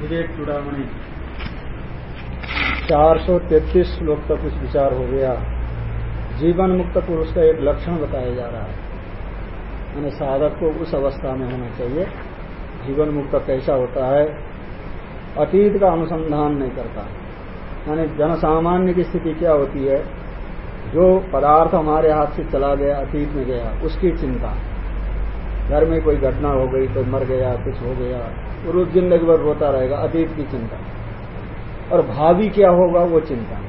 विवेक चुड़ामणि चार सौ तैतीस श्लोक का कुछ विचार हो गया। जीवन मुक्त पुरुष का एक लक्षण बताया जा रहा है। यानी साधक को उस अवस्था में होना चाहिए। जीवन मुक्त कैसा होता है? अतीत का अनुसंधान नहीं करता। यानी जनसामान्य की स्थिति क्या होती है? जो पदार्थ हमारे हाथ से चला गया, अतीत में गया, उसकी चिंता। घर में कोई घटना हो गई कोई मर गया, कुछ हो गया रोज ज़िंदगी भर रोता रहेगा, अतीत की चिंता। और भावी क्या होगा, वो चिंता।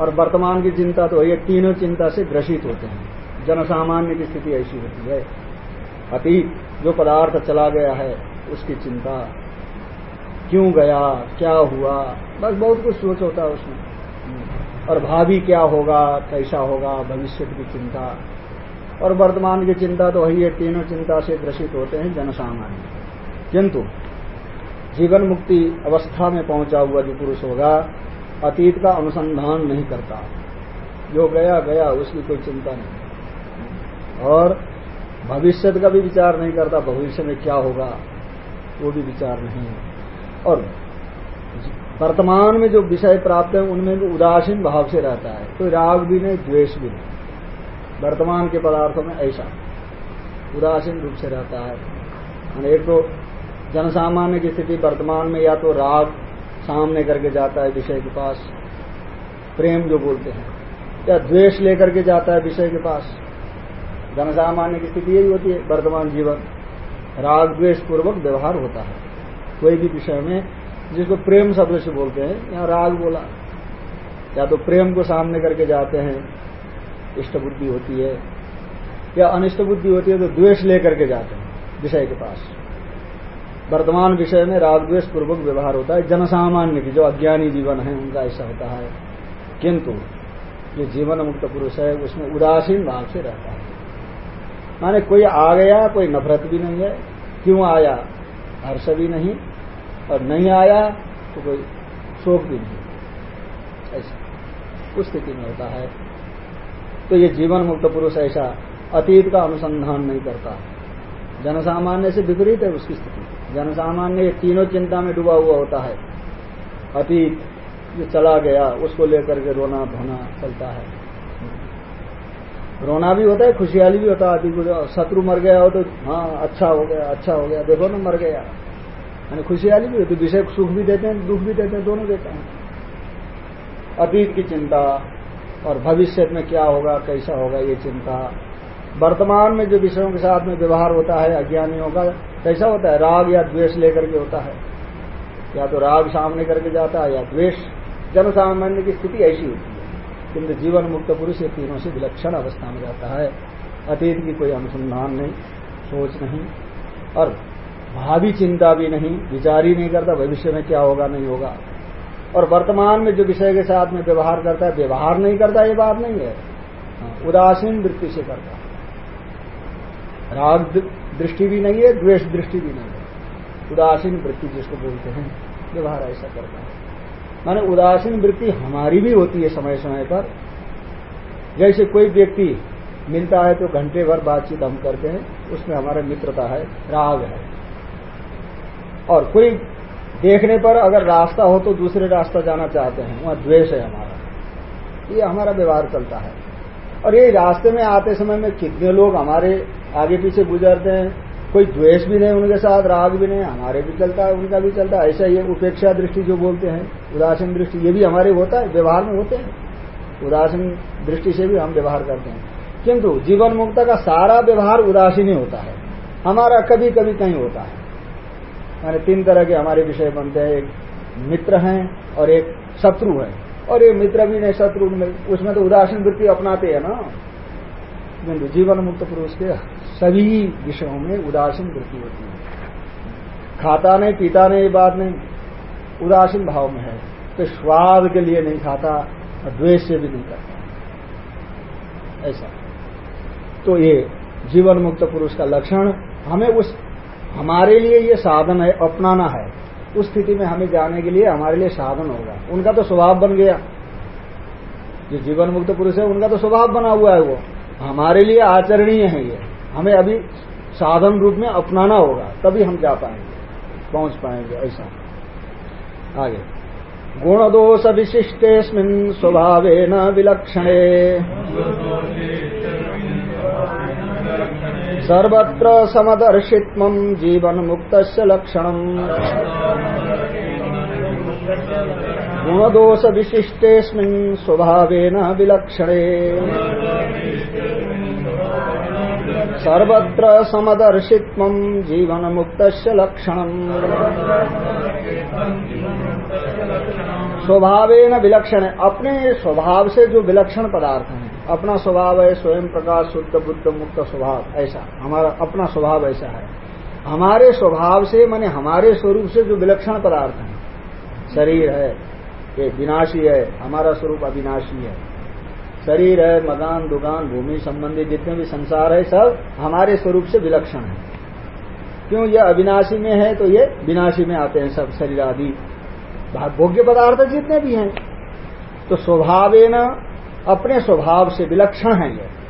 और वर्तमान की चिंता तो ये तीनों चिंता से ग्रसित होते हैं। जनसामान्य की स्थिति ऐसी होती है। अतीत, जो पदार्थ चला गया है, उसकी चिंता। क्यों गया, क्या हुआ? बस बहुत कुछ सोच होता है उसमें। और भावी क्या होगा, कैसा होगा, भविष्य की चिंता। और वर्तमान की चिंता तो वही है, तीनों चिंता से ग्रसित होते हैं जनसामान्य। किंतु जीवन मुक्ति अवस्था में पहुँचा हुआ जो पुरुष होगा, अतीत का अनुसंधान नहीं करता। जो गया गया, उसकी कोई चिंता नहीं। और भविष्य का भी विचार नहीं करता, भविष्य में क्या होगा, वो भी विचार नहीं और वर्तमान में जो विषय प्राप्त है, उनमें भी उदासीन भाव से रहता है। कोई राग भी नहीं, द्वेष भी नहीं। वर्तमान के पदार्थों में ऐसा उदासीन रूप से रहता है। एक तो जनसामान्य की स्थिति वर्तमान में या तो राग सामने करके जाता है विषय के पास, प्रेम जो बोलते हैं, या द्वेष लेकर के जाता है विषय के पास। जनसामान्य की स्थिति यही होती है, वर्तमान जीवन। राग द्वेष पूर्वक व्यवहार होता है। कोई भी विषय में जिसको प्रेम शब्द से बोलते हैं यहाँ राग बोला, या तो प्रेम को सामने करके जाते हैं, इष्ट बुद्धि होती है, या अनिष्ट बुद्धि होती है तो द्वेष लेकर के जाते हैं विषय के पास। वर्तमान विषय में राग द्वेष पूर्वक व्यवहार होता है। जनसामान्य की जो अज्ञानी जीवन है, उनका ऐसा होता है। किंतु जो जीवन मुक्त पुरुष है, उसमें उदासीन भाव से रहता है। माने कोई आ गया, कोई नफरत भी नहीं है। क्यों आया? हर्ष भी नहीं। और नहीं आया तो कोई शोक भी नहीं। ऐसा उस स्थिति में होता है। तो ये जीवन मुक्त पुरुष ऐसा अतीत का अनुसंधान नहीं करता। जनसामान्य से विपरीत है उसकी स्थिति। जनसामान्य तीनों चिंता में डूबा हुआ होता है। अतीत जो चला गया, उसको लेकर के रोना धोना चलता है। रोना भी होता है, खुशहाली भी होता है को शत्रु मर गया हो तो हाँ अच्छा हो गया अच्छा हो गया, देखो ना, मर गया। यानी खुशहाली भी होती विषय सुख भी देते हैं, दुख भी देते हैं, दोनों देते हैं। अतीत की चिंता और भविष्य में क्या होगा, कैसा होगा, ये चिंता। वर्तमान में जो विषयों के साथ में व्यवहार होता है, अज्ञानियों का कैसा होता है राग या द्वेष लेकर के होता है। या तो राग सामने करके जाता है या द्वेष। जन सामान्य की स्थिति ऐसी होती है किंतु जीवन मुक्त पुरुष ये तीनों से विलक्षण अवस्था में जाता है। अतीत की कोई अनुसंधान नहीं सोच नहीं और भावी चिंता भी नहीं विचार ही नहीं करता भविष्य में क्या होगा नहीं होगा। और वर्तमान में जो विषय के साथ में व्यवहार करता है व्यवहार नहीं करता ये बात नहीं है। हाँ, उदासीन वृत्ति से करता है। राग दृष्टि भी नहीं है, द्वेष दृष्टि भी नहीं है। उदासीन वृत्ति जिसको बोलते हैं, व्यवहार ऐसा करता है। माने उदासीन वृत्ति हमारी भी होती है समय समय पर। जैसे कोई व्यक्ति मिलता है तो घंटे भर बातचीत हम करते हैं, उसमें हमारा मित्रता है, राग है। और कोई देखने पर अगर रास्ता हो तो दूसरे रास्ता जाना चाहते हैं, वहाँ द्वेष है हमारा। ये हमारा व्यवहार चलता है। और ये रास्ते में आते समय में कितने लोग हमारे आगे पीछे गुजरते हैं? कोई द्वेष भी नहीं उनके साथ, राग भी नहीं, हमारे भी चलता है, उनका भी चलता है। ऐसा ये उपेक्षा दृष्टि जो बोलते हैं, उदासीन दृष्टि, ये भी हमारे होता है, व्यवहार में होते हैं। उदासीन दृष्टि से भी हम व्यवहार करते हैं। किंतु जीवन मुक्त का सारा व्यवहार उदासीन ही होता है। हमारा कभी कभी कहीं होता है। यानी तीन तरह के हमारे विषय बनते हैं, एक मित्र हैं और एक शत्रु है। और ये मित्र भी नहीं, शत्रु उसमें तो उदासीन वृत्ति अपनाते हैं ना। किंतु जीवन मुक्त पुरुष के सभी विषयों में उदासीन वृत्ति होती है। खाता नहीं, पीता नहीं बात नहीं। उदासीन भाव में है। तो स्वाद के लिए नहीं खाता और द्वेष से भी नहीं करता ऐसा। तो ये जीवन मुक्त पुरुष का लक्षण हमें उस, हमारे लिए ये साधन है, अपनाना है। उस स्थिति में हमें जाने के लिए हमारे लिए साधन होगा। उनका तो स्वभाव बन गया। जो जीवन मुक्त पुरुष है, उनका तो स्वभाव बना हुआ है वो। हमारे लिए आचरणीय है ये। हमें अभी साधन रूप में अपनाना होगा, तभी हम जा पाएँगे, पहुँच पाएँगे ऐसा। आगे। गुण दोष विशिष्टेस्मिन स्वभावे न विलक्षणे। सर्वत्र समदर्शित्व जीवन मुक्त लक्षण गुणदोष विशिष्टेस्मिन् स्वभावेन विलक्षणे। सर्वत्र समदर्शित्व जीवन मुक्त लक्षण स्वभावेन विलक्षण, अपने स्वभाव से जो विलक्षण पदार्थ है अपना स्वभाव है, स्वयं प्रकाश, शुद्ध, बुद्ध, मुक्त स्वभाव, ऐसा। हमारा अपना स्वभाव ऐसा है। हमारे स्वभाव से, माने हमारे स्वरूप से जो विलक्षण पदार्थ है, शरीर है, ये विनाशी है, हमारा स्वरूप अविनाशी है। शरीर है मकान दुकान भूमि संबंधी जितने भी संसार है, सब हमारे स्वरूप से विलक्षण है। क्यों ये अविनाशी में है तो ये विनाशी में आते हैं सब शरीर आदि भोग्य पदार्थ जितने भी हैं तो स्वभाव अपने स्वभाव से विलक्षण है ये।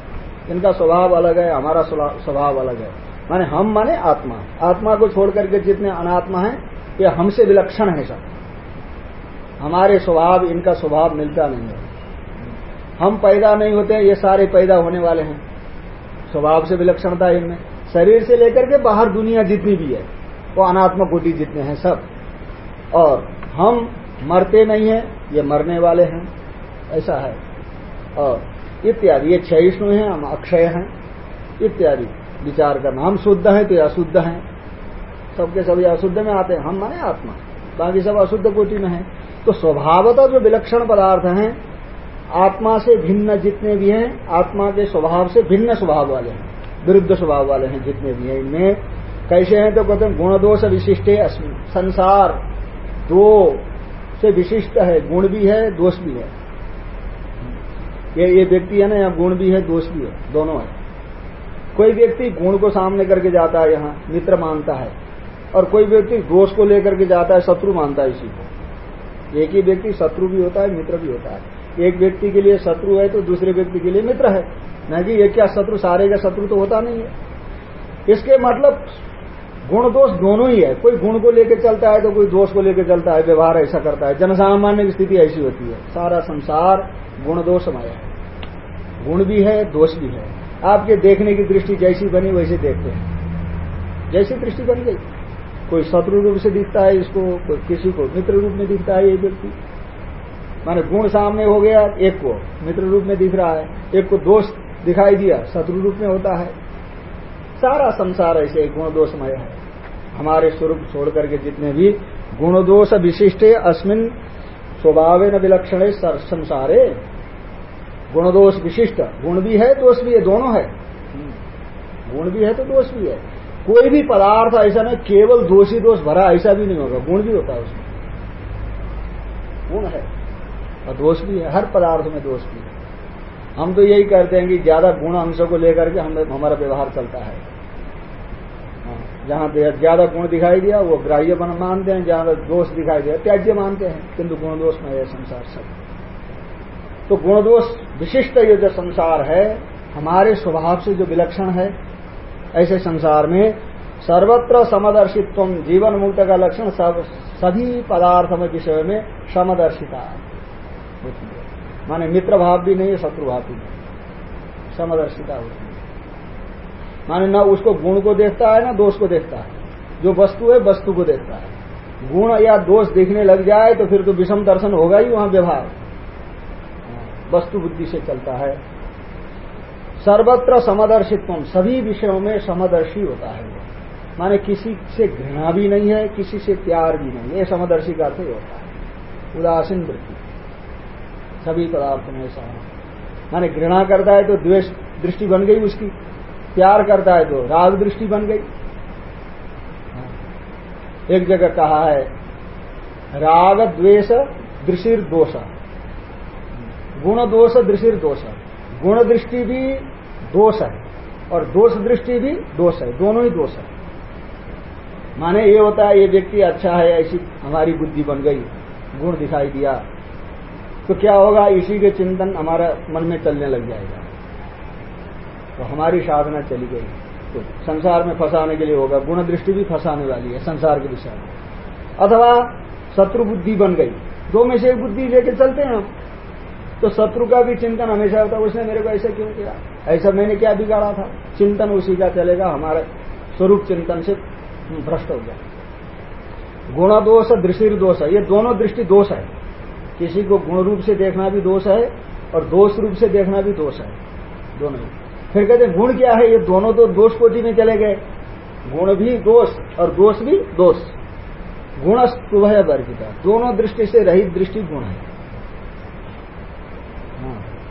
इनका स्वभाव अलग है, हमारा स्वभाव अलग है। माने हम माने आत्मा। आत्मा को छोड़ करके जितने अनात्मा है, ये हमसे विलक्षण है सब। हमारे स्वभाव, इनका स्वभाव मिलता नहीं है। हम पैदा नहीं होते ये सारे पैदा होने वाले हैं। स्वभाव से विलक्षणता इनमें। शरीर से लेकर के बाहर दुनिया जितनी भी है, वो अनात्मा कोटि जितने हैं सब। और हम मरते नहीं हैं, ये मरने वाले हैं। ऐसा है। और इत्यादि। ये क्षयिष्णु हैं, हम अक्षय हैं, इत्यादि। विचार करना। हम शुद्ध हैं तो अशुद्ध हैं। सबके सभी अशुद्ध में आते हैं। हम माने आत्मा। बाकी सब अशुद्ध कोटि में है। तो स्वभावतः जो विलक्षण पदार्थ हैं, आत्मा से भिन्न जितने भी हैं, आत्मा के स्वभाव से भिन्न स्वभाव वाले हैं। विरुद्ध स्वभाव वाले हैं जितने भी हैं। इनमें कैसे हैं तो कहते हैं, गुण दोष विशिष्ट संसार दो से विशिष्ट है। गुण भी है, दोष भी है। ये ये व्यक्ति है ना, यहाँ गुण भी है, दोष भी है, दोनों है। कोई व्यक्ति गुण को सामने करके जाता है यहाँ, मित्र मानता है, और कोई व्यक्ति दोष को लेकर के जाता है, शत्रु मानता है इसी को। एक ही व्यक्ति शत्रु भी होता है, मित्र भी होता है। एक व्यक्ति के लिए शत्रु है तो दूसरे व्यक्ति के लिए मित्र है। न कि एक क्या शत्रु, सारे का शत्रु तो होता नहीं है। इसके मतलब गुण दोष दोनों ही है। कोई गुण को लेकर चलता है तो कोई दोष को लेकर चलता है, व्यवहार ऐसा करता है। जनसामान्य की स्थिति ऐसी होती है। सारा संसार गुण दोषमय है। गुण भी है, दोष भी है। आपके देखने की दृष्टि जैसी बनी, वैसे देखते हैं। जैसी दृष्टि बन गई। कोई शत्रु रूप से दिखता है इसको, कोई किसी को मित्र रूप में दिखता है ये व्यक्ति। माने गुण सामने हो गया, एक को मित्र रूप में दिख रहा है, एक को दोष दिखाई दिया, शत्रु रूप में होता है। सारा संसार ऐसे गुण दोषमय है। हमारे स्वरूप छोड़ करके जितने भी गुण दोष विशिष्टे, अस्मिन स्वभाव न विलक्षण संसारे। गुण दोष विशिष्ट। गुण भी है दोष भी है दोनों है। गुण भी है तो दोष भी है। कोई भी पदार्थ ऐसा नहीं केवल दोषी दोष भरा ऐसा भी नहीं होगा। गुण भी होता है उसमें। गुण है और दोष भी है। हर पदार्थ में दोष भी है। हम तो यही कहते हैं कि ज़्यादा गुण अंशों को लेकर के हम हमारा व्यवहार चलता है। हाँ, जहाँ ज़्यादा गुण दिखाई दिया वो ग्राह्य मानते हैं। जहाँ दोष दिखाई दिया त्याज्य मानते हैं। किंतु गुण दोष में है संसार सब। तो गुण दोष विशिष्ट ये जो संसार है, हमारे स्वभाव से जो विलक्षण है, ऐसे संसार में सर्वत्र समदर्शित्व, जीवन मुक्त का लक्षण सब, सभी पदार्थ में विषय में समदर्शिता। होती है माने मित्र भाव भी नहीं है शत्रु भाव भी नहीं। समदर्शिता होती है। माने न उसको गुण को देखता है, ना दोष को देखता है। जो वस्तु है, वस्तु को देखता है। गुण या दोष देखने लग जाए तो फिर तो विषम दर्शन होगा ही, वहाँ व्यवहार। वस्तु बुद्धि से चलता है। सर्वत्र समदर्शित्व, सभी विषयों में समदर्शी होता है वो। माने किसी से घृणा भी नहीं है, किसी से प्यार भी नहीं ये समदर्शी का अर्थ ही होता है। उदासीन वृत्ति। सभी पदार्थ में ऐसा माने घृणा करता है तो द्वेष दृष्टि बन गई उसकी, प्यार करता है तो राग दृष्टि बन गई। एक जगह कहा है, राग द्वेष दृशिर दोष। गुण दोष दृशिर दोष है गुण दृष्टि भी दोष है और दोष दृष्टि भी दोष है, दोनों ही दोष है। माने ये होता है, ये व्यक्ति अच्छा है, ऐसी हमारी बुद्धि बन गई, गुण दिखाई दिया तो क्या होगा? इसी के चिंतन हमारा मन में चलने लग जाएगा। तो हमारी साधना चली गई। तो संसार में फंसाने के लिए होगा गुण दृष्टि भी फंसाने वाली है, संसार के विषय में। अथवा शत्रु बुद्धि बन गई। दो में से एक बुद्धि लेके चलते हैं तो शत्रु का भी चिंतन हमेशा होता है, उसने मेरे को ऐसा क्यों किया? ऐसा मैंने क्या बिगाड़ा था? चिंतन उसी का चलेगा, हमारे स्वरूप चिंतन से भ्रष्ट हो गया। गुण दोष दृष्टि दोष है। ये दोनों दृष्टि दोष है। किसी को गुण रूप से देखना भी दोष है और दोष रूप से देखना भी दोष है। दोनों। फिर कहते गुण क्या है? ये दोनों तो दोष कोटि में चले गए। गुण भी दोष और दोष भी दोष। गुण स्तुभय वर्गिता दोनों दृष्टि से रहित दृष्टि गुण है।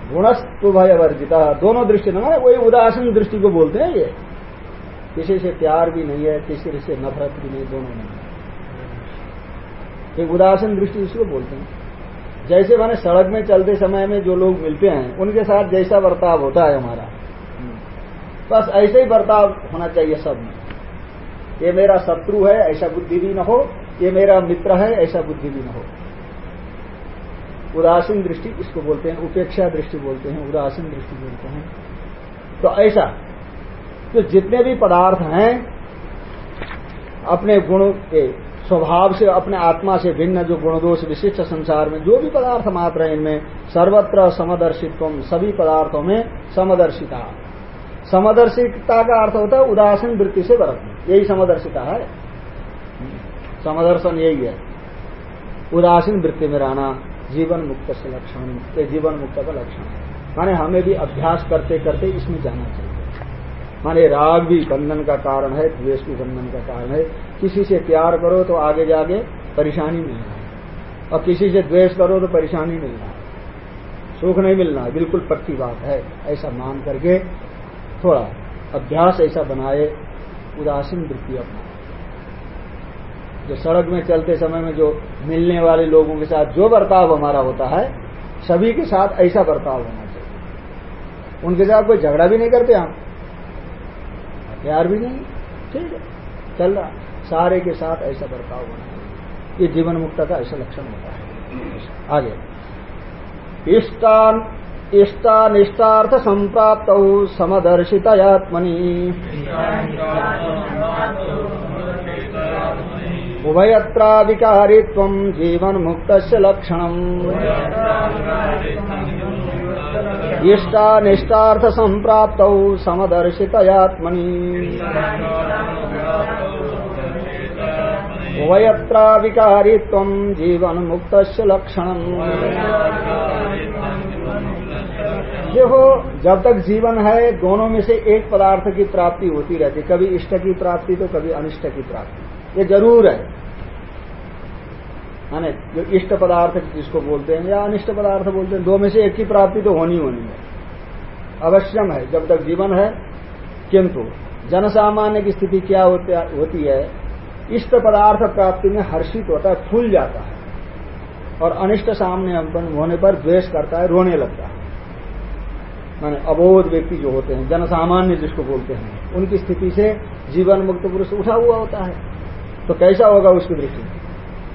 हाँ, गुणस्तुभय वर्जिता दोनों दृष्टि ना वही उदासीन दृष्टि को बोलते हैं ये। किसी से प्यार भी नहीं है किसी से नफरत भी नहीं दोनों नहीं। एक उदासीन दृष्टि इसको बोलते हैं। जैसे मैंने सड़क में चलते समय में जो लोग मिलते हैं उनके साथ जैसा बर्ताव होता है हमारा। बस ऐसे ही बर्ताव होना चाहिए सब में। ये मेरा शत्रु है ऐसा बुद्धि भी न हो। ये मेरा मित्र है ऐसा बुद्धि भी न हो। उदासीन दृष्टि इसको बोलते हैं, उपेक्षा दृष्टि बोलते हैं, उदासीन दृष्टि बोलते हैं। तो ऐसा तो जितने भी पदार्थ हैं, अपने गुण के स्वभाव से, अपने आत्मा से भिन्न जो गुणदोष विशिष्ट संसार में, जो भी पदार्थ मात्र है इनमें, सर्वत्र समदर्शित्व, सभी पदार्थों में समदर्शिता। समदर्शिता का अर्थ होता है उदासीन वृत्ति से बरतना। यही समदर्शिता है। समदर्शन यही है। उदासीन वृत्ति में रहना जीवन मुक्त से लक्षण ये जीवन मुक्त का लक्षण है। माने हमें भी अभ्यास करते करते इसमें जाना चाहिए। माने राग भी बंधन का कारण है, द्वेष भी बंधन का कारण है। किसी से प्यार करो तो आगे जाके परेशानी मिलना है। और किसी से द्वेष करो तो परेशानी मिलना है। सुख नहीं मिलना, बिल्कुल पक्की बात है। ऐसा मान करके थोड़ा अभ्यास ऐसा बनाए, उदासीन वृत्ति अपना। जो सड़क में चलते समय में जो मिलने वाले लोगों के साथ जो बर्ताव हमारा होता है, सभी के साथ ऐसा बर्ताव होना चाहिए। उनके साथ कोई झगड़ा भी नहीं करते हम। प्यार भी नहीं, ठीक है, चल रहा। सारे के साथ ऐसा बर्ताव होना चाहिए। ये जीवन मुक्त का ऐसा लक्षण होता है। आगे। इष्टान, इष्टानिष्टार्थ संप्राप्त समदर्शितयात्मनि उभयत्रा विकारित्व जीवन मुक्त लक्षण इष्टानिष्टार्थ संप्राप्त समदर्शितयात्मनि। उभयत्रा विकारित्व जीवन मुक्त लक्षण देखो, जब तक जीवन है, दोनों में से एक पदार्थ की प्राप्ति होती रहती कभी इष्ट की प्राप्ति तो कभी अनिष्ट की प्राप्ति। ये ज़रूर है। माने जो इष्ट पदार्थ जिसको बोलते हैं, या अनिष्ट पदार्थ बोलते हैं, दो में से एक की प्राप्ति तो होनी होनी है। अवश्यम है, जब तक जीवन है, किंतु जनसामान्य की स्थिति क्या होती है इष्ट पदार्थ प्राप्ति में हर्षित होता है, फूल जाता है। और अनिष्ट सामने होने पर द्वेष करता है, रोने लगता है। माने अबोध व्यक्ति जो होते हैं, जनसामान्य जिसको बोलते हैं, उनकी स्थिति से जीवन मुक्त पुरुष उठा हुआ होता है। तो कैसा होगा उसकी दृष्टि?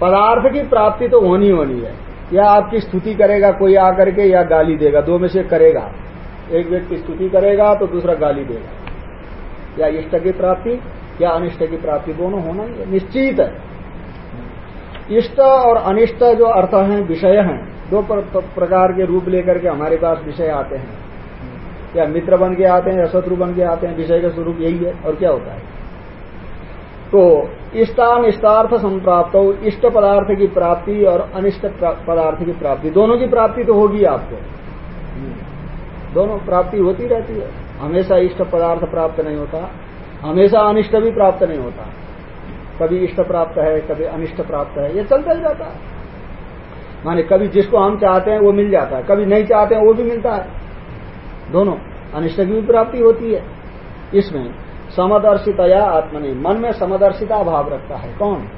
पदार्थ की प्राप्ति तो होनी होनी है। या आपकी स्तुति करेगा कोई आकर के या गाली देगा, दो में से करेगा। एक व्यक्ति स्तुति करेगा तो दूसरा गाली देगा। या इष्ट की प्राप्ति या अनिष्ट की प्राप्ति, दोनों होना ही निश्चित है। इष्ट और अनिष्ट जो अर्थ हैं, विषय हैं, दो प्रकार के रूप लेकर के हमारे पास विषय आते हैं। या मित्र बन के आते हैं, या शत्रु बन के आते हैं, विषय का स्वरूप यही है और क्या होता है? तो इष्टान इष्टार्थ संप्राप्त हो, इष्ट पदार्थ की प्राप्ति और अनिष्ट पदार्थ की प्राप्ति। दोनों की प्राप्ति तो होगी आपको। दोनों प्राप्ति होती रहती है। हमेशा इष्ट पदार्थ प्राप्त नहीं होता, हमेशा अनिष्ट भी प्राप्त नहीं होता। कभी इष्ट प्राप्त है, कभी अनिष्ट प्राप्त है, ये चलता ही रहता है। माने कभी जिसको हम चाहते हैं वो मिल जाता है, कभी नहीं चाहते हैं वो भी मिलता है। दोनों, अनिष्ट की भी प्राप्ति होती है। इसमें समदर्शितया आत्मनि। मन में समदर्शिता भाव रखता है। कौन?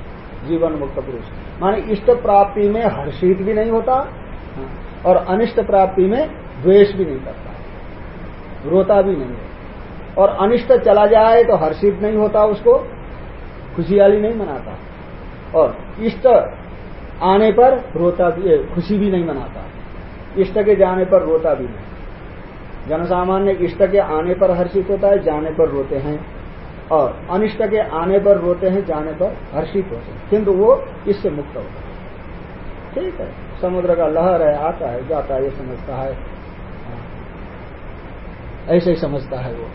जीवन मुक्त पुरुष। माने इष्ट प्राप्ति में हर्षित भी नहीं होता और अनिष्ट प्राप्ति में द्वेष भी नहीं करता। रोता भी नहीं है। और अनिष्ट चला जाए तो हर्षित नहीं होता उसको, खुशियाली नहीं मनाता। और इष्ट आने पर रोता भी, खुशी भी नहीं मनाता। इष्ट के जाने पर रोता भी नहीं। जनसामान्य इष्ट के आने पर हर्षित होता है, जाने पर रोते हैं। और अनिष्ट के आने पर रोते हैं, जाने पर हर्षित होते हैं। किंतु वो इससे मुक्त होता है। ठीक है। समुद्र का लहर है, आता है, जाता है, ये समझता है। ऐसे ही समझता है वो।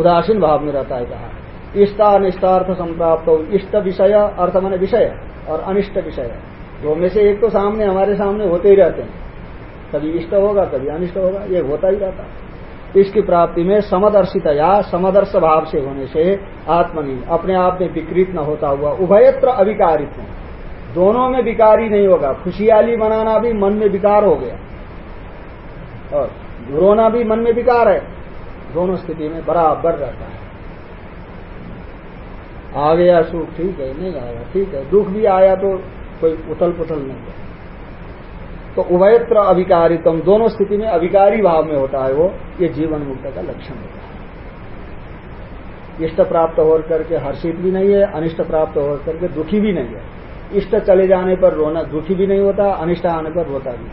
उदासीन भाव में रहता है कहा। इष्टानिष्टार्थ संप्राप्त हो। इष्ट विषय, अर्थ माने विषय और अनिष्ट विषय। दो में से एक तो सामने, हमारे सामने होते ही रहते हैं। कभी इष्ट होगा, कभी अनिष्ट होगा, ये होता ही रहता है। इसकी प्राप्ति में समदर्शित या समदर्श भाव से होने से आत्मनि अपने आप में विकृत न होता हुआ उभयत्र अविकारित्व दोनों में विकारी नहीं होगा। खुशियाली बनाना भी मन में विकार हो गया। और रोना भी मन में विकार है। दोनों स्थिति में बराबर रहता है। आ गया सुख, ठीक है, नहीं आया ठीक है। दुख भी आया तो कोई उथल पुथल नहीं है। तो उभयत्र अभिकारितम दोनों स्थिति में अभिकारी भाव में होता है वो, ये जीवन मुक्त का लक्षण होता है। इष्ट प्राप्त हो करके हर्षित भी नहीं है, अनिष्ट प्राप्त हो करके दुखी भी नहीं है। इष्ट चले जाने पर रोना दुखी भी नहीं होता, अनिष्ट आने पर रोता भी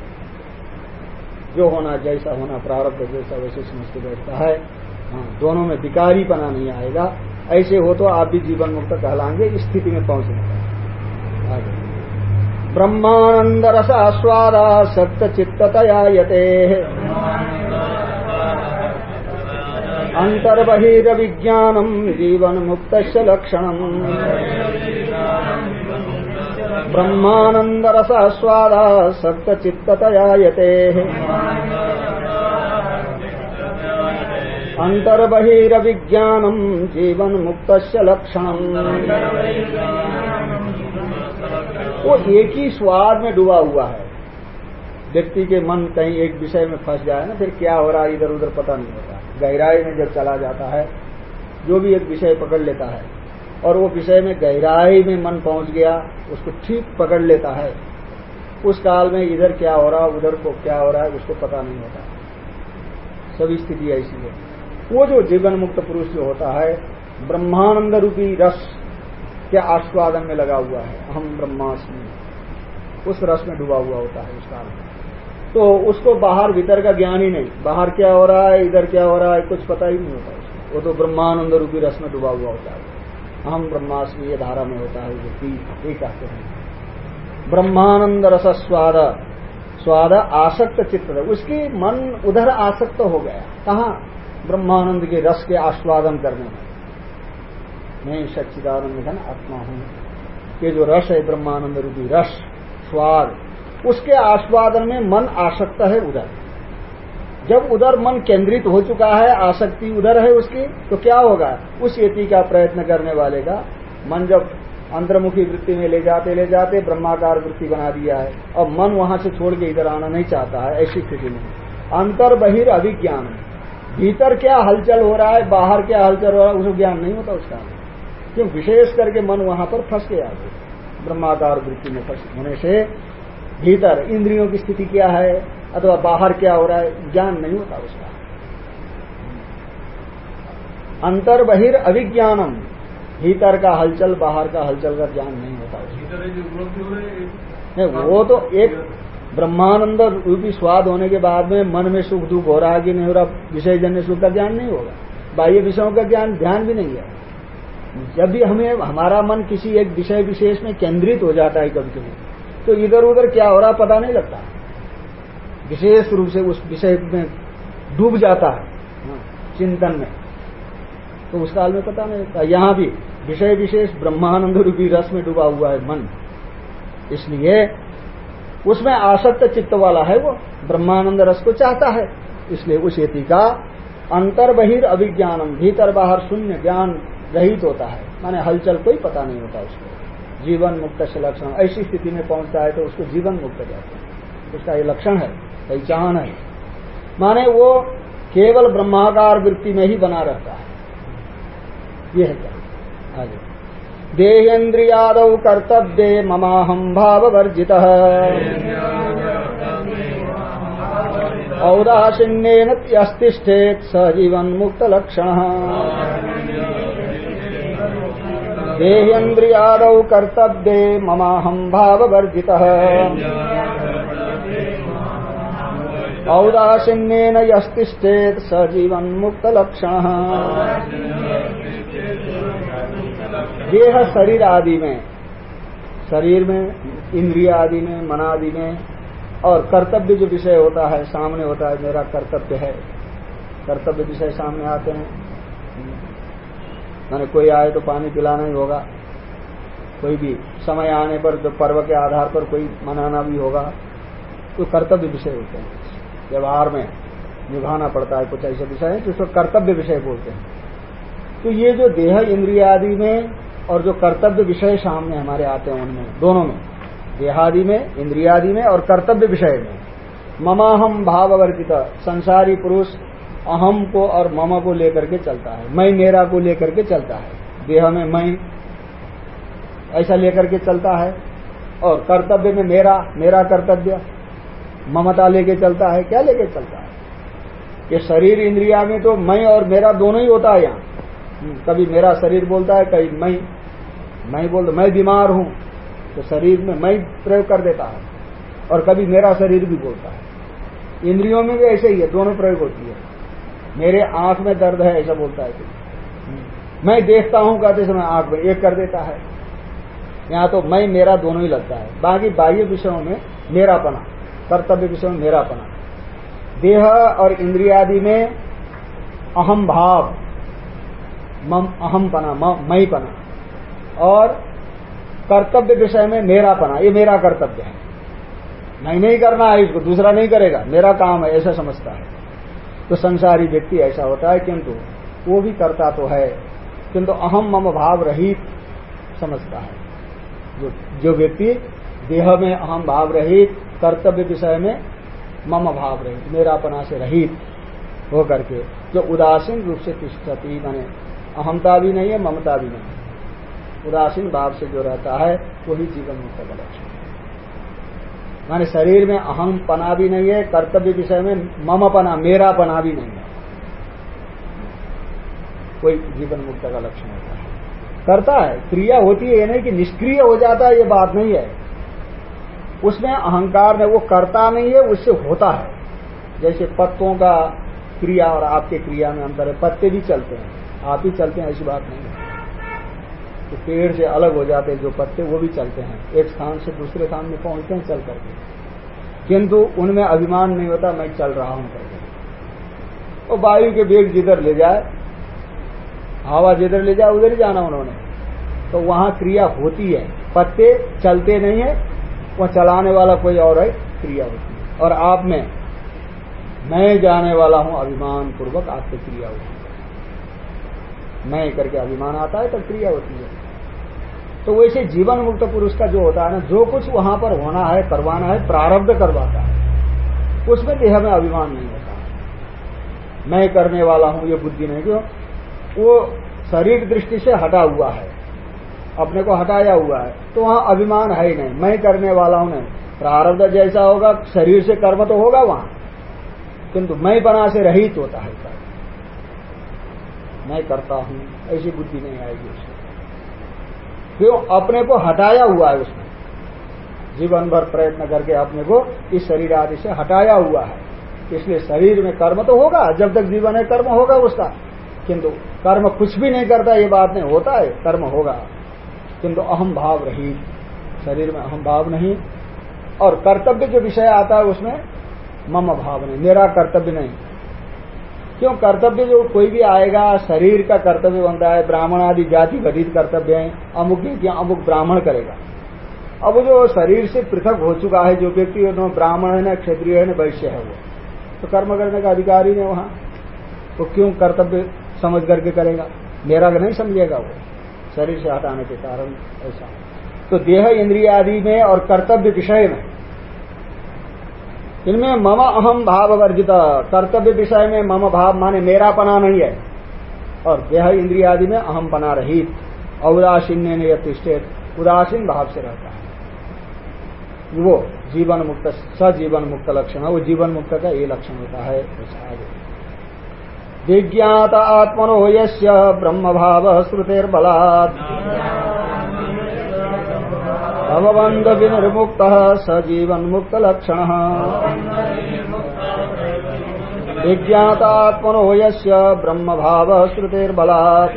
जो होना जैसा होना प्रारब्ध जैसा वैसे समझ के बैठता है हाँ दोनों में विकारी पना नहीं आएगा। ऐसे हो तो आप भी जीवन मुक्त कहलाएँगे स्थिति में पहुँचने का आगे। ब्रह्मानंद रसास्वादा सत्य चित्ततया यते। अंतर्बहिर्विज्ञानम जीवन मुक्त लक्षण ब्रह्मानंद रसास्वादा सत्य चित्ततया यते। अंतर्बहिर्विज्ञानम जीवन मुक्त लक्षण वो एक ही स्वाद में डूबा हुआ है। व्यक्ति के मन कहीं एक विषय में फंस जाए ना, फिर क्या हो रहा है इधर उधर पता नहीं होता। गहराई में जब चला जाता है, जो भी एक विषय पकड़ लेता है, और वो विषय में गहराई में मन पहुँच गया, उसको ठीक पकड़ लेता है, उस काल में इधर क्या हो रहा, उधर को क्या हो रहा है, उसको पता नहीं होता। सभी स्थिति ऐसी है। वो जो जीवन मुक्त पुरुष जो होता है, ब्रह्मानंद रूपी रस के आस्वादन में लगा हुआ है। अहम ब्रह्मास्मि। उस रस में डूबा हुआ होता है उस में। तो उसको बाहर, भीतर का ज्ञान ही नहीं। बाहर क्या हो रहा है, इधर क्या हो रहा है, कुछ पता ही नहीं होता उसको। वो तो ब्रह्मानंद रूपी रस में डूबा हुआ होता है। अहम ब्रह्मास्मि ये धारा में होता है व्यक्ति ये कहते हैं। ब्रह्मानंद रस स्वाद स्वाद आसक्त चित्त उसकी मन उधर आसक्त हो गया। कहा? ब्रह्मानंद के रस के आस्वादन करने में। मैं सच्चिदानंद घन आत्मा हूँ। ये जो रस है ब्रह्मानंद रूपी रस, स्वाद, उसके आस्वादन में मन आसक्त है उधर जब उधर मन केंद्रित हो चुका है, आसक्ति उधर है उसकी तो क्या होगा? उस यति का प्रयत्न करने वाले का मन जब अंतर्मुखी वृत्ति में ले जाते ले जाते ब्रह्माकार वृत्ति बना दिया है, अब मन वहाँ से छोड़ के इधर आना नहीं चाहता है, ऐसी स्थिति में। अंतर बहिर अभिज्ञान। भीतर क्या हलचल हो रहा है, बाहर क्या हलचल हो रहा है उसको ज्ञान नहीं होता उसका। क्यों? विशेष करके मन वहाँ पर फंस गया ब्रह्माकार वृत्ति में फंस होने से भीतर इंद्रियों की स्थिति क्या है अथवा बाहर क्या हो रहा है ज्ञान नहीं होता उसका। अंतर बहिर अभिज्ञानम। भीतर का हलचल बाहर का हलचल का ज्ञान नहीं होता नहीं वो तो एक ब्रह्मानंद रूपी स्वाद होने के बाद में मन में सुख दुख हो रहा है कि नहीं हो रहा विषय जन्य सुख का ज्ञान नहीं होगा। बाह्य विषयों का ज्ञान ध्यान भी नहीं है। जब भी हमें हमारा मन किसी एक विषय विशेष में केंद्रित हो जाता है कभी कभी तो इधर उधर क्या हो रहा पता नहीं लगता। विशेष रूप से उस विषय में डूब जाता है हाँ, चिंतन में। तो उस काल में पता नहीं लगता। यहाँ भी विषय विशेष ब्रह्मानंद रूपी रस में डूबा हुआ है मन। इसलिए उसमें आसक्त चित्त वाला है वो ब्रह्मानंद रस को चाहता है। इसलिए उस यति का अंतर बहिर अभिज्ञानम भीतर बाहर शून्य ज्ञान रहित होता है। माने हलचल कोई पता नहीं होता उसको। जीवन मुक्त से लक्षण। ऐसी स्थिति में पहुँचता है तो उसको जीवन मुक्त कहते हैं। उसका ये लक्षण है, पहचान है। माने वो केवल ब्रह्माकार वृत्ति में ही बना रहता है। ये है क्या? आगे। देहेन्द्रियाद कर्तव्य ममाहम भाव वर्जित औदासीन्यन अस्तिष्ठेत सजीवन मुक्त लक्षण देहेन्द्रियाद कर्तव्य ममाहम भाव वर्जित औदासीन्यन यस्तिष्ठेत सजीवन मुक्त लक्षण देह शरीर आदि में, शरीर में इंद्रिया आदि में मन आदि में, और कर्तव्य जो विषय होता है, सामने होता है, मेरा कर्तव्य है। कर्तव्य विषय सामने आते हैं। मैंने कोई आए तो पानी पिलाना ही होगा। कोई भी समय आने पर, जो पर्व के आधार पर कोई मनाना भी होगा तो कर्तव्य विषय होते हैं। व्यवहार में निभाना पड़ता है, कुछ ऐसे विषय है, जिसको कर्तव्य विषय बोलते हैं। तो ये जो देह इंद्रिया आदि में और जो कर्तव्य विषय सामने हमारे आते हैं, उनमें, दोनों में देहादि में इंद्रियादि में और कर्तव्य विषय में। ममाहम भाववर्जित संसारी पुरुष अहम को और ममा को लेकर के चलता है। मैं मेरा को लेकर के चलता है। देह में मैं ऐसा लेकर के चलता है और कर्तव्य में मेरा मेरा कर्तव्य ममता लेके चलता है। क्या लेके चलता है? ये शरीर इंद्रिया में तो मैं और मेरा दोनों ही होता है यहाँ। कभी मेरा शरीर बोलता है, कभी मैं मैं बोल, मैं बीमार हूँ तो शरीर में मैं प्रयोग कर देता है। और कभी मेरा शरीर भी बोलता है। इंद्रियों में भी ऐसे ही है, दोनों प्रयोग होती है। मेरे आँख में दर्द है, ऐसा बोलता है मैं देखता हूँ, कहते समय आँख में एक कर देता है। यहाँ तो मैं, मेरा दोनों ही लगता है। बाकी बाह्य विषयों में मेरापना, कर्तव्य विषय में मेरापना। देह और इंद्रियादि में अहम भाव मम अहम पना मई पना और कर्तव्य विषय में मेरा पना ये मेरा कर्तव्य है। मैं नहीं करना है इसको दूसरा नहीं करेगा। मेरा काम है, ऐसा समझता है। तो संसारी व्यक्ति ऐसा होता है, किंतु वो भी करता तो है। किंतु अहम मम भाव रहित समझता है। जो जो व्यक्ति देह में अहम भाव रहित, कर्तव्य विषय में मम भाव रहित मेरापना से रहित हो करके जो उदासीन रूप से तिष्ठती माने अहमता भी नहीं है, ममता भी नहीं उदासीन भाव से जो रहता है, वही जीवन मुक्त का लक्षण माने शरीर में अहम पना भी नहीं है, कर्तव्य विषय में मम पना, मेरा पना भी नहीं है। कोई जीवन मुक्त का लक्षण होता। है करता है, क्रिया होती है, ये नहीं कि निष्क्रिय हो जाता है, ये बात नहीं है। उसमें अहंकार में वो करता नहीं है, उससे होता है। जैसे पत्तों का क्रिया और आपके क्रिया में अंतर है, पत्ते भी चलते हैं, आप ही चलते हैं, ऐसी बात नहीं है। तो पेड़ से अलग हो जाते हैं जो पत्ते, वो भी चलते हैं। एक स्थान से दूसरे स्थान में पहुँचते हैं, चल करके। किंतु उनमें अभिमान नहीं होता, मैं चल रहा हूँ करके। वो वायु के वेग जिधर ले जाए, हवा जिधर ले जाए, उधर ही जाना उन्होंने। तो वहाँ क्रिया होती है। पत्ते चलते नहीं है, वह चलाने वाला कोई और है, क्रिया होती है। और आप में, मैं जाने वाला हूँ अभिमान पूर्वक आपसे क्रिया होती है। मैं करके अभिमान आता है तो क्रिया होती है। तो वैसे जीवन मुक्त पुरुष का जो होता है ना, जो कुछ वहाँ पर होना है, करवाना है, प्रारब्ध करवाता है, उसमें देह में अभिमान नहीं होता। मैं करने वाला हूँ, ये बुद्धि नहीं, क्यों? वो शरीर दृष्टि से हटा हुआ है, अपने को हटाया हुआ है तो वहाँ अभिमान है ही नहीं। मैं करने वाला हूँ नहीं। प्रारब्ध जैसा होगा, शरीर से कर्म तो होगा वहाँ, किंतु मैं बना से रहित होता है मैं करता हूँ, ऐसी बुद्धि नहीं आएगी उसमें। क्यों? अपने को हटाया हुआ है उसमें जीवन भर प्रयत्न करके अपने को इस शरीर आदि से हटाया हुआ है। इसलिए शरीर में कर्म तो होगा, जब तक जीवन है कर्म होगा उसका। किंतु कर्म कुछ भी नहीं करता, ये बात नहीं, होता है, कर्म होगा। किंतु अहम भाव रही। शरीर में अहम भाव नहीं। और कर्तव्य जो विषय आता है उसमें मम भाव नहीं, मेरा कर्तव्य नहीं। क्यों? कर्तव्य जो कोई भी आएगा, शरीर का कर्तव्य बनता है, ब्राह्मण आदि जाति घटित कर्तव्य है, अमुक या अमुक ब्राह्मण करेगा। अब जो शरीर से पृथक हो चुका है, जो व्यक्ति ब्राह्मण है, ना क्षेत्रीय है, ना वैश्य है वो तो कर्म करने का अधिकारी नहीं वहाँ। तो क्यों कर्तव्य समझ करके करेगा? मेरा नहीं समझेगा वो, शरीर से हटाने के कारण ऐसा। तो देह इंद्रिय आदि में और कर्तव्य विषय में इनमें मम अहम भाव वर्जित कर्तव्य विषय में मम भाव माने मेरा पना नहीं है। और देह इंद्रिया आदि में अहम पना रहित औदासीन यतिष्ठित उदासीन भाव से रहता है। वो जीवन मुक्त सजीवन मुक्त लक्षण है, वो जीवन मुक्त का ये लक्षण होता है विज्ञात आत्मनो यस्य ब्रह्म भाव श्रुतेर्बलात् भवबंध विनिर्मुक्त स जीवन मुक्त लक्षण विज्ञातात्मनो यस्य ब्रह्म भाव श्रुतिर्बलात्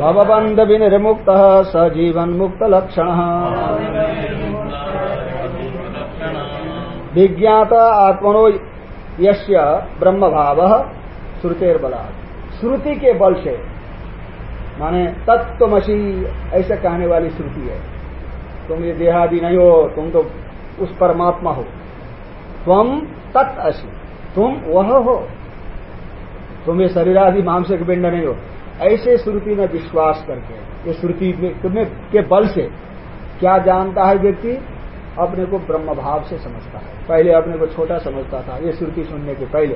भवबंध विनिर्मुक्त स जीवन मुक्त लक्षण विज्ञात आत्मनो यश्य ब्रह्म भाव श्रुतेर श्रुति के बल से माने तत्वमसी, ऐसा कहने वाली श्रुति है। तुम ये देहादि नहीं हो, तुम तो उस परमात्मा हो। तुम तत् असी तुम वह हो। तुम ये शरीरादि मांसिक पिंड नहीं हो। ऐसे श्रुति में विश्वास करके, ये श्रुति में के बल से क्या जानता है व्यक्ति? अपने को ब्रह्म भाव से समझता है। पहले अपने को छोटा समझता था, ये श्रुति सुनने के पहले।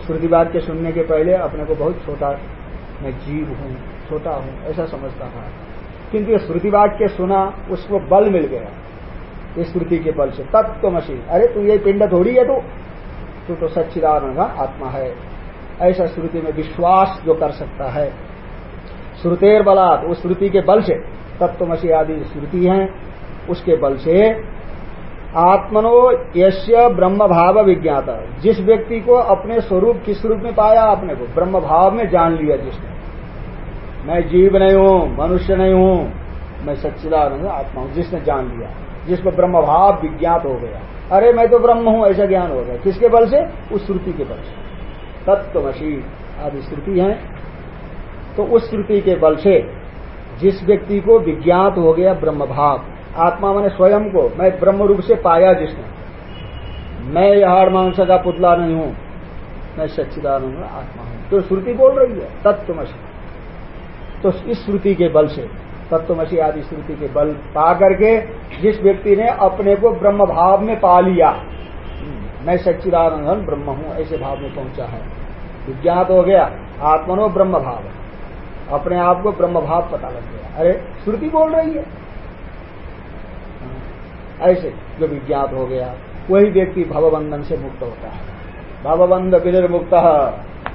श्रुतिवाद के सुनने के पहले अपने को बहुत छोटा मैं जीव हूँ छोटा हूँ, ऐसा समझता था। किंतु ये श्रुतिवाद के सुना, उसको बल मिल गया। इस श्रुति के बल से तत्वमसी अरे तू ये पिंड थोड़ी है तू? तू तो सच्चिदानंद आत्मा है। ऐसा श्रुति में विश्वास जो कर सकता है। श्रुतेर बलात्, उस श्रुति के बल से तत्वमसी आदि श्रुति है। उसके बल से आत्मनो यश्य ब्रह्म भाव विज्ञाता। जिस व्यक्ति को अपने स्वरूप, किस रूप में पाया आपने को? ब्रह्म भाव में जान लिया जिसने। मैं जीव नहीं हूँ, मनुष्य नहीं हूँ। मैं सच्चिदानंद आत्मा हूँ, जिसने जान लिया जिसको ब्रह्म भाव विज्ञात हो गया। अरे, मैं तो ब्रह्म हूँ, ऐसा ज्ञान हो गया। किसके बल से? उस श्रुति के बल से। तत्वशी आदि श्रुति है। तो उस श्रुति के बल से जिस व्यक्ति को विज्ञात हो गया ब्रह्म भाव आत्मा मैंने स्वयं को, मैं ब्रह्म रूप से पाया जिसने। मैं यहाड़ मांस का पुतला नहीं हूँ, मैं सच्चिदानंद आत्मा हूँ। तो श्रुति बोल रही है, तत्वमसी। तो इस श्रुति के बल से, तत्वमसी आदि श्रुति के बल पा करके जिस व्यक्ति ने अपने को ब्रह्म भाव में पा लिया मैं सच्चिदानंदन ब्रह्म हूँ, ऐसे भाव में पहुँचा है। विज्ञात हो गया, आत्मनो ब्रह्म भाव अपने आप को ब्रह्म भाव पता लग गया। अरे, श्रुति बोल रही है, ऐसे जो विज्ञात हो गया, वही व्यक्ति भवबंधन से मुक्त होता है। भवबंध विनिर्मुक्त,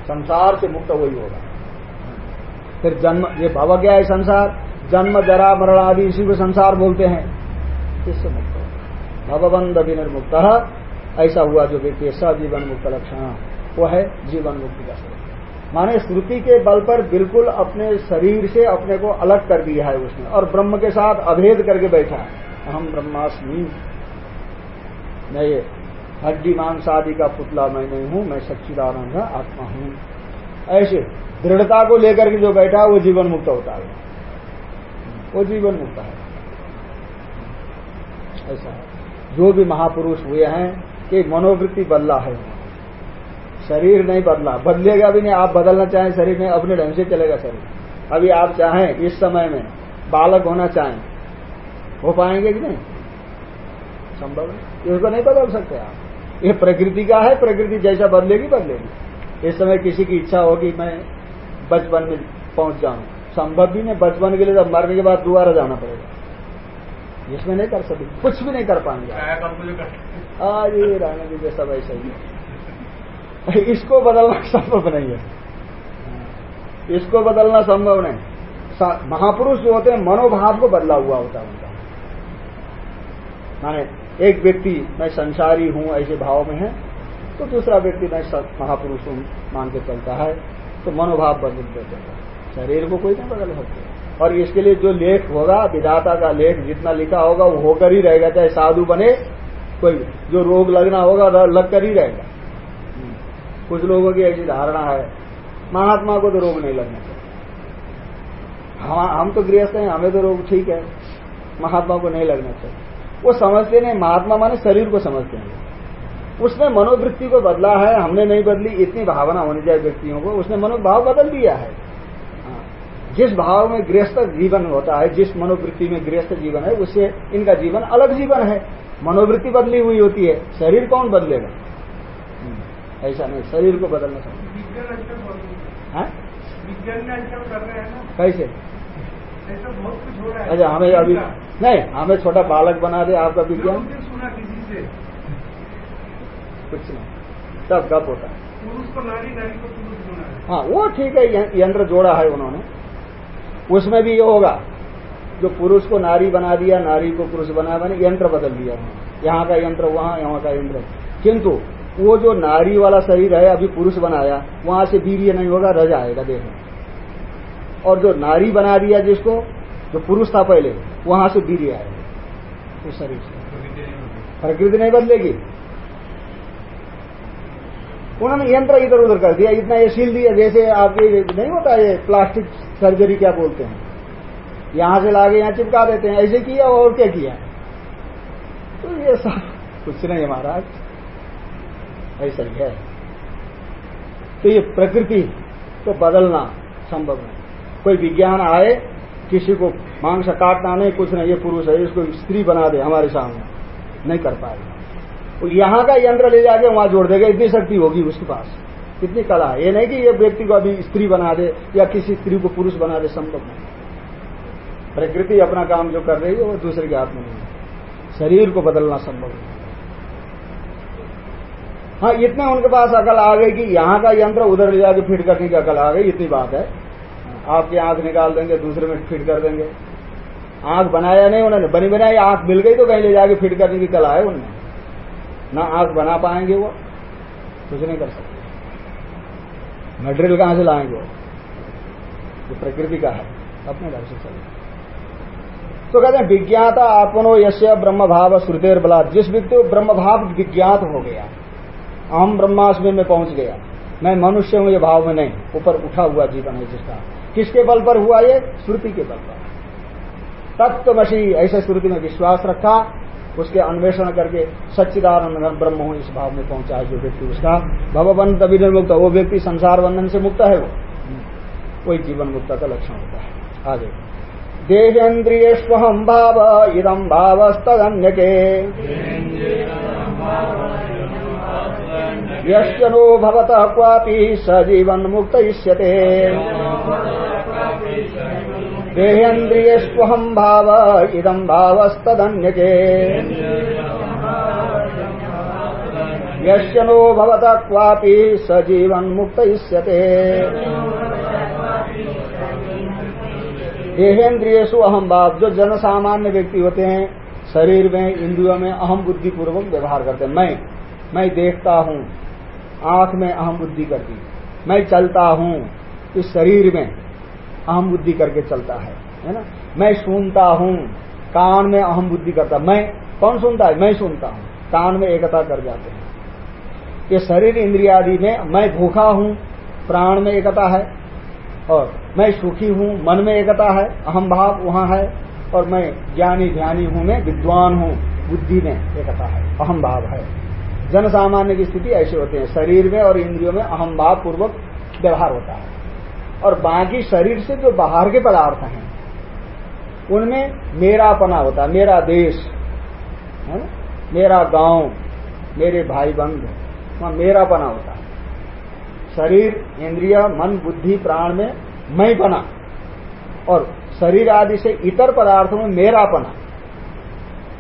संसार से मुक्त वही होगा। फिर जन्म, ये भव गया है संसार? जन्म, जरा, मरण आदि इसी को संसार बोलते हैं। इससे मुक्त भवबंध विनिर्मुक्त। ऐसा हुआ जो व्यक्ति सजीवन मुक्त लक्षण। वो है जीवन मुक्ति का स्वरूप। माने श्रुति के बल पर बिल्कुल अपने शरीर से अपने को अलग कर दिया है उसने और ब्रह्म के साथ अभेद करके बैठा है। अहम ब्रह्मास्मि। मैं हड्डी, मांस आदि का पुतला मैं नहीं हूँ, मैं सच्चिदानंद आत्मा हूँ। ऐसे दृढ़ता को लेकर के जो बैठा है, वो जीवन मुक्त होता है। वो जीवन मुक्त है। ऐसा है। जो भी महापुरुष हुए हैं कि मनोवृत्ति बदला है। शरीर नहीं बदला। बदलेगा भी नहीं, आप बदलना चाहें, शरीर में अपने ढंग से चलेगा शरीर। अभी आप चाहें, इस समय में बालक होना चाहें, हो पाएँगे कि नहीं? संभव है। इसको नहीं बदल सकते आप। ये प्रकृति का है, प्रकृति जैसा बदलेगी बदलेगी। इस समय किसी की इच्छा होगी, मैं बचपन में पहुँच जाऊँ। संभव भी नहीं बचपन के लिए तो मरने के बाद दोबारा जाना पड़ेगा। इसमें नहीं कर सकते कुछ भी नहीं कर पाएँगे। आज ये रहने दीजिए सब ऐसा ही है। इसको बदलना संभव नहीं है। इसको बदलना संभव नहीं। महापुरुष जो होते हैं मनोभाव को बदला हुआ होता है उनका। माने एक व्यक्ति मैं संसारी हूँ ऐसे भाव में है तो दूसरा व्यक्ति मैं महापुरुष हूँ मान के चलता है। तो मनोभाव बदल देते शरीर को कोई नहीं बदल सकते और इसके लिए जो लेख होगा, विधाता का लेख जितना लिखा होगा, वो होकर ही रहेगा। चाहे साधु बने, कोई जो रोग लगना होगा लग कर ही रहेगा। कुछ लोगों की ऐसी धारणा है, महात्मा को तो रोग नहीं लगना चाहिए। हम तो गृहस्थ हैं, हमें तो रोग ठीक है, महात्मा को नहीं लगना चाहिए। वो समझते नहीं, महात्मा माने शरीर को समझते हैं। उसने मनोवृत्ति को बदला है हमने नहीं बदली इतनी भावना होनी चाहिए व्यक्तियों को। उसने मनोभाव बदल दिया है। हाँ। जिस भाव में गृहस्थ जीवन होता है जिस मनोवृत्ति में गृहस्थ जीवन है उससे इनका जीवन अलग जीवन है। मनोवृत्ति बदली हुई होती है शरीर कौन बदलेगा? हम्म। ऐसा नहीं शरीर को बदलना चाहिए। हाँ? कैसे? अच्छा हमें अभी नहीं हमें छोटा बालक बना दे आपका विज्ञान। सुना किसी से। कुछ नहीं। सब गप होता है। पुरुष को नारी नारी को पुरुष बना हाँ। वो ठीक है यंत्र जोड़ा है उन्होंने। उसमें भी ये होगा जो पुरुष को नारी बना दिया नारी को पुरुष बना मैंने यंत्र बदल दिया। यहाँ का यंत्र वहाँ यहाँ का यंत्र। किंतु वो जो नारी वाला शरीर है अभी पुरुष बनाया वहाँ से वीर्य नहीं होगा रज आएगा देखो और जो नारी बना दिया जिसको जो पुरुष था पहले वहाँ से वीर आएगा। उस शरीर से। प्रकृति नहीं बदलेगी। उन्होंने यंत्र इधर उधर कर दिया, इतना ये सील दिया, जैसे आपके नहीं होता, ये प्लास्टिक सर्जरी क्या बोलते हैं? यहाँ से लागे यहाँ चिपका देते हैं, ऐसे किया और क्या किया? तो ये सब कुछ नहीं है महाराज, ऐसा ही है। तो ये प्रकृति को बदलना संभव है। कोई विज्ञान आए, किसी को मांग मांस काटना नहीं, कुछ नहीं, ये पुरुष है, इसको स्त्री बना दे हमारे सामने, नहीं कर पाएगा। यहाँ का यंत्र ले जाके वहाँ जोड़ देगा, इतनी शक्ति होगी उसके पास। कितनी कला ये नहीं कि ये व्यक्ति को अभी स्त्री बना दे या किसी स्त्री को पुरुष बना दे, संभव नहीं। प्रकृति अपना काम जो कर रही है, वो दूसरे के हाथ में नहीं शरीर को बदलना संभव नहीं। हाँ इतने उनके पास अकल आ गई कि यहाँ का यंत्र उधर ले जाके फिट करने की अकल आ गई, इतनी बात है। आपकी आँख निकाल देंगे, दूसरे में फिट कर देंगे। आँख बनाया नहीं उन्होंने, बनी बनाई आँख मिल गई तो कहीं ले जाके फिट करने की कला है उनमें। ना आँख बना पाएँगे वो, कुछ नहीं कर सकते। मटेरियल कहाँ से लाएँगे वो? जो प्रकृति का है, अपने घर से चले। तो कहते हैं, विज्ञाता आपनो यश्य ब्रह्म भाव श्रुतेर बला। जिस व्यक्ति को ब्रह्म भाव विज्ञात हो गया, अहम ब्रह्मास्मि में पहुँच गया, मैं मनुष्य हूँ, ये भाव में नहीं, ऊपर उठा हुआ जीवन है जिसका। किसके बल पर हुआ ये? श्रुति के बल पर। तत्वमसी, ऐसे श्रुति में विश्वास रखा उसके अन्वेषण करके सच्चिदानंद ब्रह्म हूँ इस भाव में पहुँचा है जो व्यक्ति उसका भवबंध तभी मुक्त वो व्यक्ति संसार बंधन से मुक्त है वो। वही जीवन मुक्त का लक्षण होता है। आगे। देहेन्द्रियेष्वहम भाव इदम भावस्तन्य के यश्चनो भवतः क्वापि स जीवन मुक्त इष्यते देहेन्द्रियेष्वहम भाव इदम भावस्तन्य के यश्चनो भवतः क्वापि स जीवन मुक्त इष्यते देहेन्द्रियसु अहम भाव, जो जन सामान्य व्यक्ति होते हैं, शरीर में, इंद्रियों में अहम बुद्धि पूर्वक व्यवहार करते हैं। मैं मैं देखता हूँ, आँख में अहम बुद्धि करती, मैं चलता हूँ, इस शरीर में। अहम बुद्धि करके चलता है है ना? मैं सुनता हूँ, कान में अहम बुद्धि करता मैं, कौन सुनता है? मैं सुनता हूँ। कान में एकता कर जाते हैं। ये शरीर इंद्रियादि में मैं भूखा हूँ, प्राण में एकता है, और मैं सुखी हूँ, मन में एकता है, अहम भाव वहाँ है, और मैं ज्ञानी ध्यानी हूँ, मैं विद्वान हूँ, बुद्धि में एकता है, अहम भाव है। जन सामान्य की स्थिति ऐसे होते हैं, शरीर में और इंद्रियों में अहम भाव पूर्वक व्यवहार होता है। और बाकी शरीर से जो बाहर के पदार्थ हैं, उनमें मेरापना होता है, मेरा देश, है मेरा गाँव, मेरे भाई बंध वहाँ मेरापना होता है। शरीर, इंद्रिय, मन, बुद्धि, प्राण में मैं बना और शरीर आदि से इतर पदार्थों में मेरापना,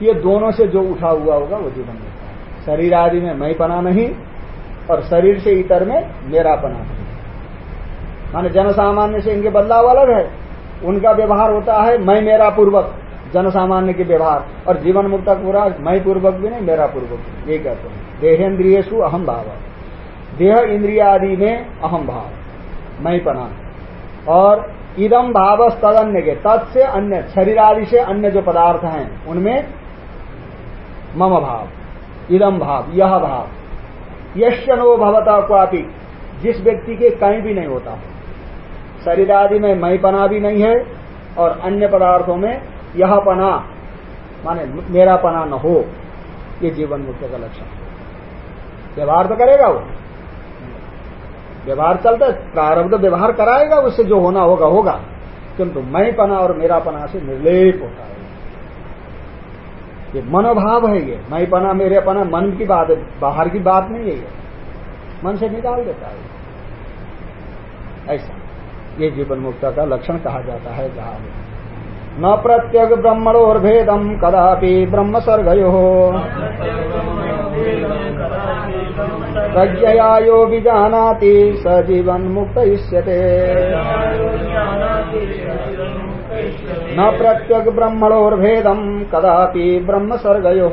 ये दोनों से जो उठा हुआ होगा, वो जीवन मिलता है। शरीर आदि में मैं पना नहीं, और शरीर से इतर में मेरापना नहीं। माने जन सामान्य से इनके बदलाव अलग है। उनका व्यवहार होता है मैं मेरा पूर्वक जन सामान्य के व्यवहार। और जीवन मुक्ता पूरा मैं पूर्वक भी नहीं, मेरा पूर्वक भी ये कहते हैं। देहेन्द्रियसु अहम भाव देह इंद्रिया आदि में अहम भाव मैं पना और इदम भाव तदन्य के तत् से अन्य शरीर आदि से अन्य जो पदार्थ हैं, उनमें मम भाव इदम भाव, यह भाव। यश्यनो भवता क्वापी, जिस व्यक्ति के कहीं भी नहीं होता। शरीर आदि में मैं पना भी नहीं है और अन्य पदार्थों में यह पना, माने मेरा पना न हो, ये जीवन मुक्त का लक्षण व्यवहार तो करेगा वो। व्यवहार चलता प्रारब्ध व्यवहार कराएगा, उससे जो होना होगा होगा। किंतु मैं पना और मेरा पना से निर्लेप होता है। ये मनोभाव है ये। मैं पना मेरे पना मन की बात है बाहर की बात नहीं है ये। मन से निकाल देता है। ऐसा। ये जीवन मुक्ता का लक्षण कहा जाता है जहाँ न प्रत्यग ब्रह्मणोर्भेदम कदापि ब्रह्म सर्गयो प्रज्ञया यो विजानाति स जीवन मुक्त न प्रत्यक ब्रह्मणोर्भेदम कदापि ब्रह्म सर्गयो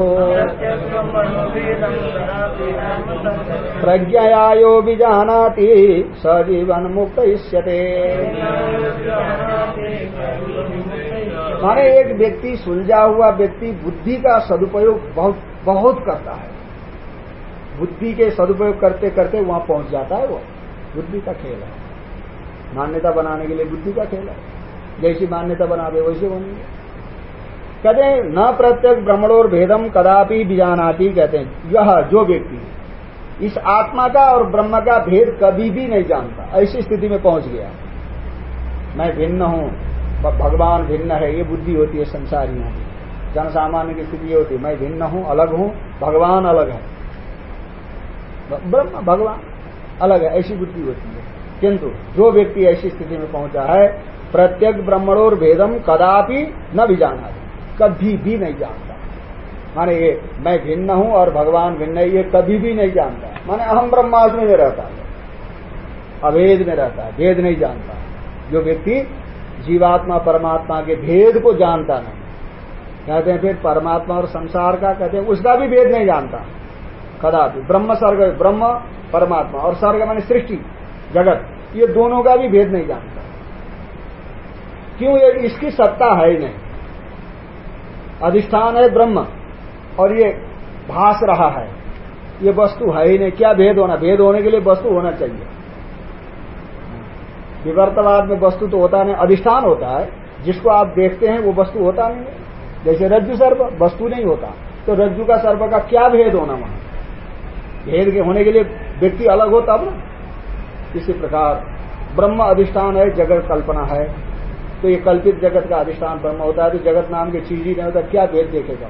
प्रज्ञया यो विजानाति, स जीवन मुक्त माने एक व्यक्ति सुलझा हुआ व्यक्ति बुद्धि का सदुपयोग बहुत बहुत करता है। बुद्धि के सदुपयोग करते करते वहाँ पहुँच जाता है वो। बुद्धि का खेल है। मान्यता बनाने के लिए बुद्धि का खेल है। जैसी मान्यता बना दे वैसे बनेंगे। कहते हैं, न प्रत्यक ब्रह्मणोर भेदम कदापि बीजानाती कहते हैं। यह जो व्यक्ति इस आत्मा का और ब्रह्म का भेद कभी भी नहीं जानता। ऐसी स्थिति में पहुँच गया। मैं भिन्न हूँ भगवान भिन्न है, ये बुद्धि होती है संसारियों की। जन सामान्य की स्थिति ये होती है, मैं भिन्न हूँ, अलग हूँ, भगवान अलग है। ब्रह्म, भगवान अलग है, ऐसी बुद्धि होती है। किंतु जो व्यक्ति ऐसी स्थिति में पहुँचा है, प्रत्येक ब्रह्मणोर भेदम कदापि न भी जाना कभी भी नहीं जानता। माने ये मैं भिन्न हूँ और भगवान भिन्न ये कभी भी नहीं जानता। माने अहम ब्रह्मास्मि में रहता है, अभेद में रहता है, भेद नहीं जानता। जो व्यक्ति जीवात्मा, परमात्मा के भेद को जानता नहीं, कहते हैं फिर परमात्मा और संसार का, कहते हैं उसका भी भेद नहीं जानता। कदापि, ब्रह्म सर्ग, ब्रह्म, परमात्मा और सर्ग मानी सृष्टि, जगत, ये दोनों का भी भेद नहीं जानता। क्यों ये, इसकी सत्ता है ही नहीं। अधिष्ठान है ब्रह्म। और ये भास रहा है। ये वस्तु है ही नहीं। क्या भेद होना? भेद होने के लिए वस्तु होना चाहिए। विवर्तवाद में वस्तु तो होता नहीं, अधिष्ठान होता है। जिसको आप देखते हैं, वो वस्तु होता नहीं है। जैसे रज्जु सर्प, वस्तु नहीं होता। तो रज्जु का सर्प का क्या भेद होना वहाँ? भेद के होने के लिए व्यक्ति अलग हो तब इसी प्रकार ब्रह्म अधिष्ठान है, जगत कल्पना है। तो ये कल्पित जगत का अधिष्ठान ब्रह्म होता है। तो जगत नाम की चीज़ ही नहीं होता। क्या भेद देखेगा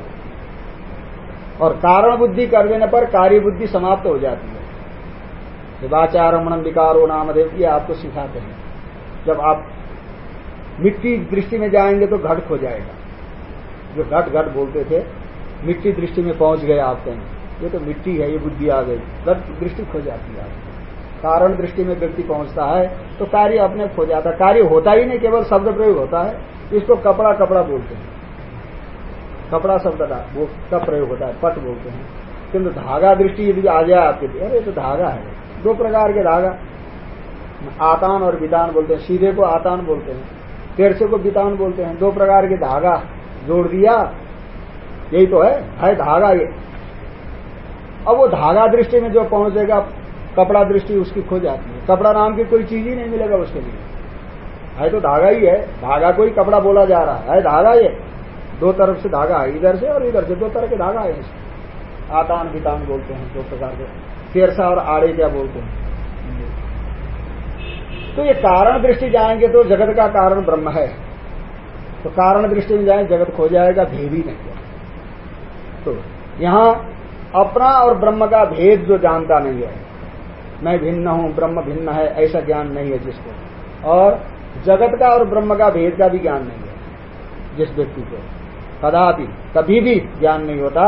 और कारण बुद्धि कर देने पर कार्य बुद्धि समाप्त हो जाती है। शिवाचारमण विकारो नामदेव ये आपको सिखाते हैं। जब आप मिट्टी दृष्टि में जाएँगे तो घट खो जाएगा। जो घट घट बोलते थे, मिट्टी दृष्टि में पहुँच गए आप कहीं। ये तो मिट्टी है, ये बुद्धि आ गई। घट दृष्टि खो जाती है कारण दृष्टि में व्यक्ति पहुँचता है तो कार्य अपने खो जाता है। कार्य होता ही नहीं, केवल शब्द प्रयोग होता है। इसको कपड़ा कपड़ा बोलते हैं। कपड़ा शब्द वो का प्रयोग होता है, पट बोलते हैं। किंतु धागा दृष्टि यदि आ जाए आपके लिए, अरे तो धागा है। दो प्रकार के धागा। आतान और वितान बोलते हैं, सीधे को आतान बोलते हैं तेरसे को वितान बोलते हैं। दो प्रकार के धागा, जोड़ दिया, यही तो है है धागा ये। अब वो धागा दृष्टि में जो पहुंचेगा, कपड़ा दृष्टि उसकी खो जाती है। कपड़ा नाम की कोई चीज़ ही नहीं मिलेगा उसके लिए। है तो धागा ही है, धागा कोई कपड़ा बोला जा रहा है धागा ये। दो तरफ़ से धागा है इधर से और इधर से दो तरह के धागा है इसमें। आतान वितान बोलते हैं दो प्रकार के। शेरसा और आड़े क्या बोलते हैं? तो ये कारण दृष्टि जाएँगे तो जगत का कारण ब्रह्म है। तो कारण दृष्टि में जाए जगत खो जाएगा भेद ही नहीं है। तो यहाँ अपना और ब्रह्म का भेद जो जानता नहीं है मैं भिन्न हूँ ब्रह्म भिन्न है ऐसा ज्ञान नहीं है जिसको। और जगत का और ब्रह्म का भेद का भी ज्ञान नहीं है जिस व्यक्ति को। कदापि कभी भी ज्ञान नहीं होता।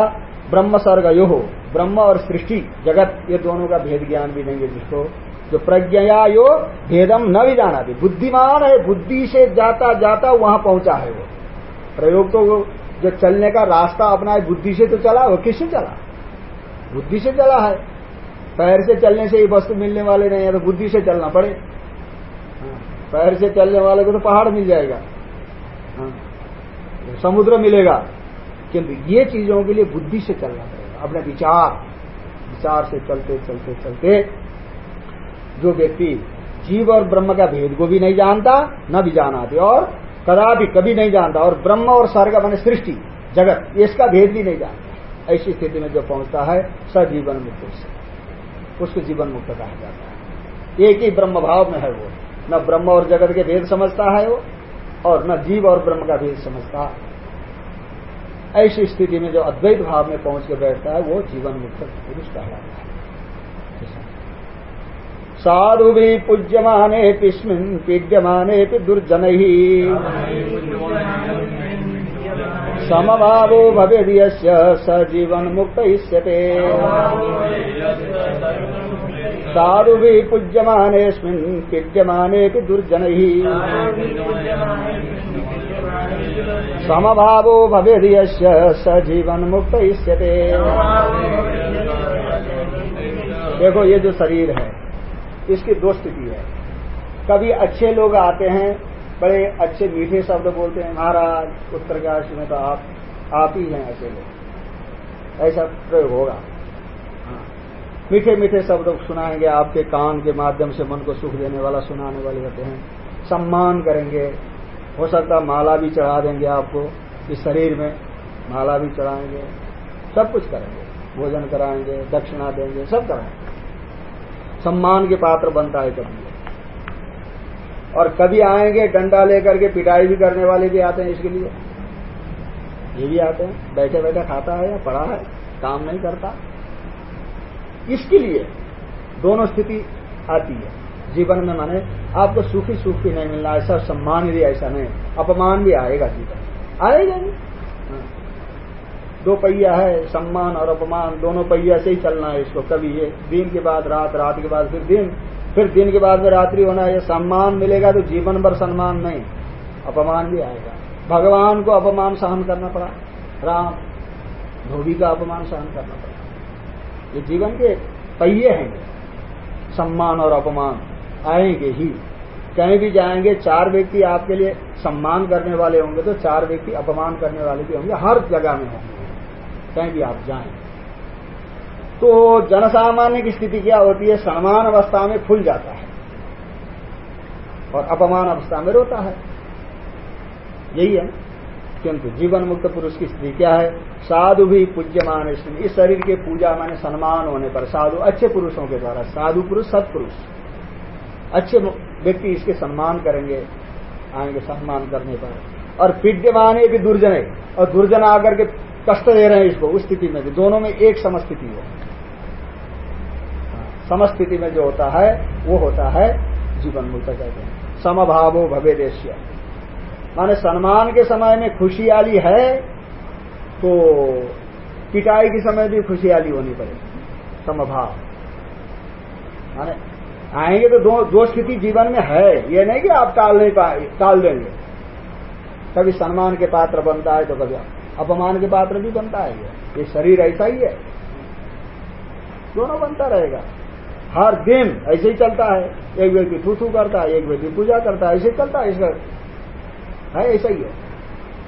ब्रह्म स्वर्ग यो हो ब्रह्म और सृष्टि जगत ये दोनों का भेद ज्ञान भी नहीं है जिसको। जो प्रज्ञया यो भेदम न भी जाना भी बुद्धिमान है बुद्धि से जाता जाता वहाँ पहुँचा है वो। प्रयोग तो जो चलने का रास्ता अपना है बुद्धि से तो चला वो किससे चला? बुद्धि से चला है। पैर से चलने से ही वस्तु मिलने वाले नहीं है तो बुद्धि से चलना पड़े। हाँ, पैर से चलने वाले को तो पहाड़ मिल जाएगा। हाँ, समुद्र मिलेगा। किंतु ये चीज़ों के लिए बुद्धि से चलना पड़ेगा। अपने विचार विचार से चलते चलते चलते जो व्यक्ति जीव और ब्रह्म का भेद को भी नहीं जानता, न भी जानाते और कदापि कभी नहीं जानता, और ब्रह्म और स्वर्ग मान सृष्टि, जगत, इसका भेद भी नहीं जानता। ऐसी स्थिति में जो पहुँचता है, सजीवन मुक्त से उसको जीवन मुक्त कहा जाता है। एक ही ब्रह्म भाव में है वो। न ब्रह्म और जगत के भेद समझता है वो और न जीव और ब्रह्म का भेद समझता। ऐसी स्थिति में जो अद्वैत भाव में पहुँच के बैठता है, वो जीवन मुक्त पुरुष कहलाता है। साधु भी पूज्यमाने पिस्मिन पीड्यमाने दुर्जन। ही समभावो भवेद स साधु भी पूज्यमानेस्मिन् पीड्यमाने दुर्जन। समभावो भवेद यस्य स जीवन मुक्त इष्यते देखो, ये जो शरीर है, इसकी दो स्थिति है। कभी अच्छे लोग आते हैं बड़े अच्छे मीठे शब्द बोलते हैं, महाराज, उत्तरकाशी में तो आप आप ही हैं ऐसे लोग ऐसा प्रयोग होगा। हाँ। मीठे मीठे शब्द सुनाएँगे, आपके कान के माध्यम से मन को सुख देने वाला, सुनाने वाले होते हैं। सम्मान करेंगे। हो सकता माला भी चढ़ा देंगे आपको, इस शरीर में माला भी चढ़ाएँगे। सब कुछ करेंगे। भोजन कराएँगे, दक्षिणा देंगे, सब कराएँगे। सम्मान के पात्र बनता है कभी। और कभी आएँगे, डंडा लेकर के पिटाई भी करने वाले भी आते हैं इसके लिए। ये भी आते हैं बैठे बैठे खाता है या पड़ा है, काम नहीं करता। इसके लिए दोनों स्थिति आती है। जीवन में माने, आपको सुखी सुख नहीं मिलना, ऐसा सम्मान भी, ऐसा नहीं। अपमान भी आएगा जीवन आएगा नहीं। हाँ। दो पहिया है, सम्मान और अपमान, दोनों पहिया से ही चलना है इसको। कभी ये दिन के बाद, रात रात के बाद, फिर दिन। फिर दिन के बाद में रात्रि होना ये सम्मान मिलेगा तो जीवन भर सम्मान नहीं। अपमान भी आएगा। भगवान को अपमान सहन करना पड़ा। राम, धोबी का अपमान सहन करना पड़ा। ये जीवन के पहिए हैं। सम्मान और अपमान आएँगे ही। कहीं भी जाएँगे, चार व्यक्ति आपके लिए सम्मान करने वाले होंगे तो चार व्यक्ति अपमान करने वाले भी होंगे। हर जगह में होंगे। कहीं भी आप जाएँ। तो जनसामान्य की स्थिति क्या होती है? समान अवस्था में खुल जाता है। और अपमान अवस्था में रोता है। यही है। किंतु जीवन मुक्त पुरुष की स्थिति क्या है? साधु भी पूज्यमान इस शरीर के पूजा माने सम्मान होने पर साधु अच्छे पुरुषों के द्वारा, साधु पुरुष सत्पुरुष अच्छे व्यक्ति इसके सम्मान करेंगे, आएँगे सम्मान करने पर। और है कि दुर्जन और दुर्जन आकर के कष्ट दे रहे हैं इसको, उस स्थिति में भी। दोनों में एक समस्थिति है। समस्थिति में जो होता है, वो होता है जीवन मुक्त कहते हैं समभावो भवे देश्य माने सम्मान के समय में खुशियाली है तो पिटाई के समय भी खुशियाली होनी पड़ेगी समभाव। माने आएँगे तो दो दो स्थिति जीवन में है। ये नहीं कि आप टाल नहीं पाए, टाल देंगे। कभी सम्मान के पात्र बनता है तो कभी अपमान के पात्र भी बनता है। ये शरीर ऐसा ही है। दोनों बनता रहेगा। हर दिन ऐसे ही चलता है। एक व्यक्ति थू करता है, एक व्यक्ति पूजा करता है, ऐसे चलता है इसका है, ऐसा ही है।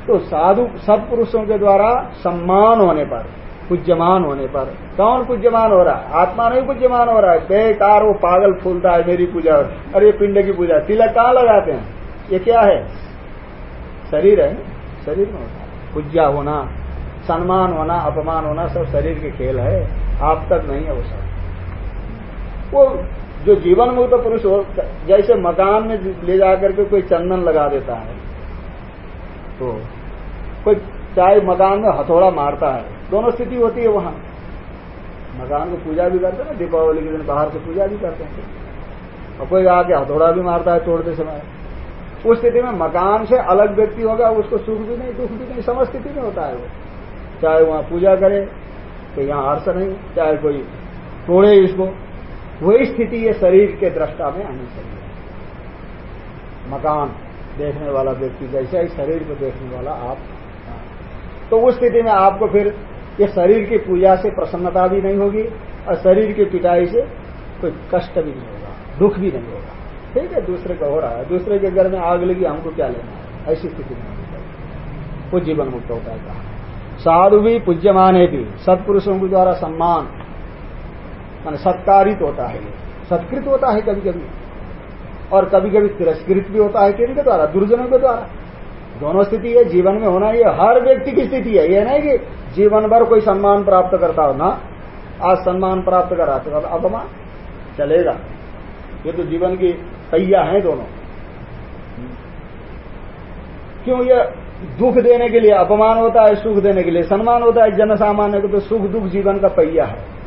तो साधु सब पुरुषों के द्वारा सम्मान होने पर, पूज्यमान होने पर, कौन पूज्यमान हो रहा है? आत्मा नहीं पूज्यमान हो रहा है। बेकार वो पागल फूलता है मेरी पूजा। अरे पिंड की पूजा। तिलक कहाँ लगाते हैं? ये क्या है? शरीर है शरीर में होता है। पूज्या होना, सम्मान होना, अपमान होना सब शरीर के खेल है। आप तक नहीं है वो सब। वो जो जीवन मुक्त पुरुष हो, जैसे मकान में ले जाकर के कोई चंदन लगा देता है तो कोई चाहे मकान में हथौड़ा मारता है, दोनों स्थिति होती है वहाँ। मकान को पूजा भी करते हैं ना, दीपावली के दिन बाहर से पूजा भी करते हैं। और कोई आके हथौड़ा भी मारता है तोड़ते समय। उस स्थिति में मकान से अलग व्यक्ति होगा, उसको सुख भी नहीं, दुख भी नहीं समझ स्थिति में होता है वो। चाहे वहाँ पूजा करे तो यहाँ हर्ष नहीं, चाहे कोई तोड़े इसको। वही स्थिति ये शरीर के दृष्टा में आनी चाहिए। मकान देखने वाला व्यक्ति, जैसा ही शरीर को देखने वाला आप तो उस स्थिति में आपको फिर ये शरीर की पूजा से प्रसन्नता भी नहीं होगी और शरीर की पिटाई से कोई कष्ट भी नहीं होगा, दुख भी नहीं होगा। ठीक है, दूसरे का हो रहा है। दूसरे के घर में आग लगी, हमको क्या लेना है? ऐसी स्थिति में होनी चाहिए। वो जीवन मुक्त होता है। साधु भी पूज्यमान है भी, सत्पुरुषों के द्वारा सम्मान मान सत्कारित होता है। सत्कृत होता है कभी कभी और कभी कभी तिरस्कृत भी होता है किनके द्वारा? दुर्जनों के द्वारा। दोनों स्थिति है, जीवन में होना ये हर व्यक्ति की स्थिति है। ये नहीं कि जीवन भर कोई सम्मान प्राप्त करता हो, ना। आज सम्मान प्राप्त करा तो अपमान चलेगा। ये तो जीवन की पहिया है दोनों। क्यों ये दुख देने के लिए अपमान होता है, सुख देने के लिए? सम्मान होता है जन सामान्य को तो सुख दुख जीवन का पहिया है।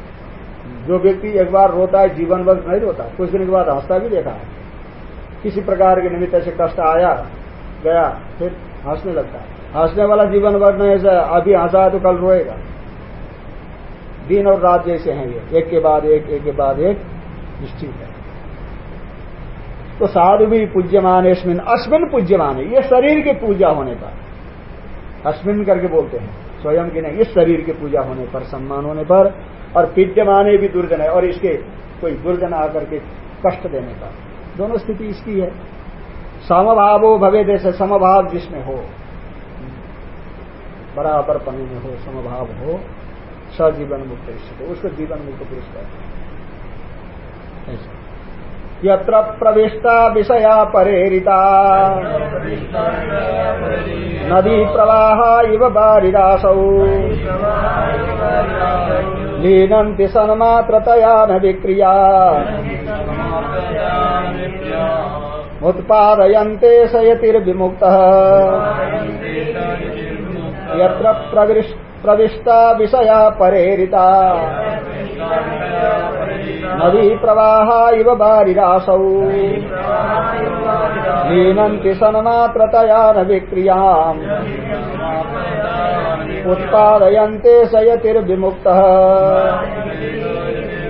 जो व्यक्ति एक बार रोता है, जीवन भर नहीं रोता। कुछ दिन के बाद हंसता भी देखा है। किसी प्रकार के निमित्त से कष्ट आया, गया, फिर हंसने लगता है। हंसने वाला जीवन भर नहीं, ऐसा अभी हंसा है तो कल रोएगा। दिन और रात जैसे हैं ये। एक के बाद एक एक के बाद एक निश्चित है। तो साधु भी पूज्यमान अस्मिन अश्विन पूज्यमान। है ये शरीर की पूजा होने पर। अश्विन करके बोलते हैं। स्वयं की नहीं, इस शरीर की पूजा होने पर, सम्मान होने पर, और विद्यमान भी दुर्जन है, और इसके कोई दुर्जन आकर के कष्ट देने का। दोनों स्थिति इसकी है। समभावो भवे जैसे समभाव जिसमें हो, बराबर पनी में हो, समभाव हो, सजीवन मुक्त उसको जीवन मुक्त पुरुष कहते हैं। यत्र प्रविष्टा विषया परेरिता। नदी प्रवाह इव बारिरासौ। लीनन्ति सन्मात्रतया न विक्रिया। उत्पादयन्ते सयतिर्विमुक्तः यत्र प्रविष्टा विषया परेरिता। नदी प्रवाह इव बारिरासौ लीनन्ति सन्मात्रतया न विक्रियाम्। उत्पादयन्ते सयतिर्विमुक्त।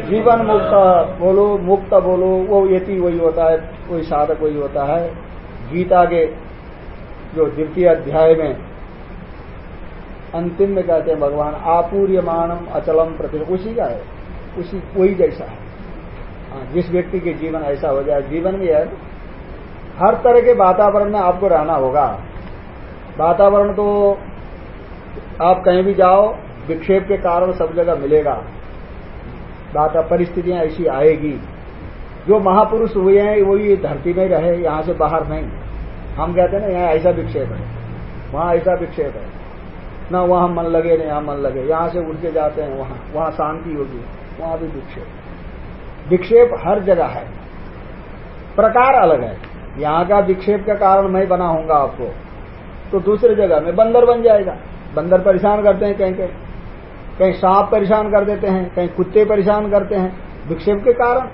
जीवन मुक्त बोलो मुक्त बोलो, वो यति वही होता है, कोई साधक वही होता है। गीता के जो द्वितीय अध्याय में अंतिम में कहते हैं, भगवान आपूर्यमाणम अचलम प्रति, उसी का है। उसी कोई जैसा। है हाँ, जिस व्यक्ति के जीवन ऐसा हो जाए जीवन में है हर तरह के वातावरण में आपको रहना होगा। वातावरण तो आप कहीं भी जाओ विक्षेप के कारण सब जगह मिलेगा। बात परिस्थितियाँ ऐसी आएगी। जो महापुरुष हुए हैं वो ये धरती में रहे यहाँ से बाहर नहीं। हम कहते हैं ना यहाँ ऐसा विक्षेप है। वहाँ ऐसा विक्षेप है। न वहाँ मन लगे न यहाँ मन लगे। यहाँ से उठ के जाते हैं वहाँ वहाँ शांति होगी। वहाँ भी विक्षेप। विक्षेप हर जगह है। प्रकार अलग है। यहाँ का विक्षेप का कारण मैं बना हूँगा आपको। तो दूसरी जगह में बंदर बन जाएगा। बंदर परेशान करते हैं कहीं कहीं कहीं सांप परेशान कर देते हैं, कहीं कुत्ते परेशान करते हैं। विक्षेप के कारण।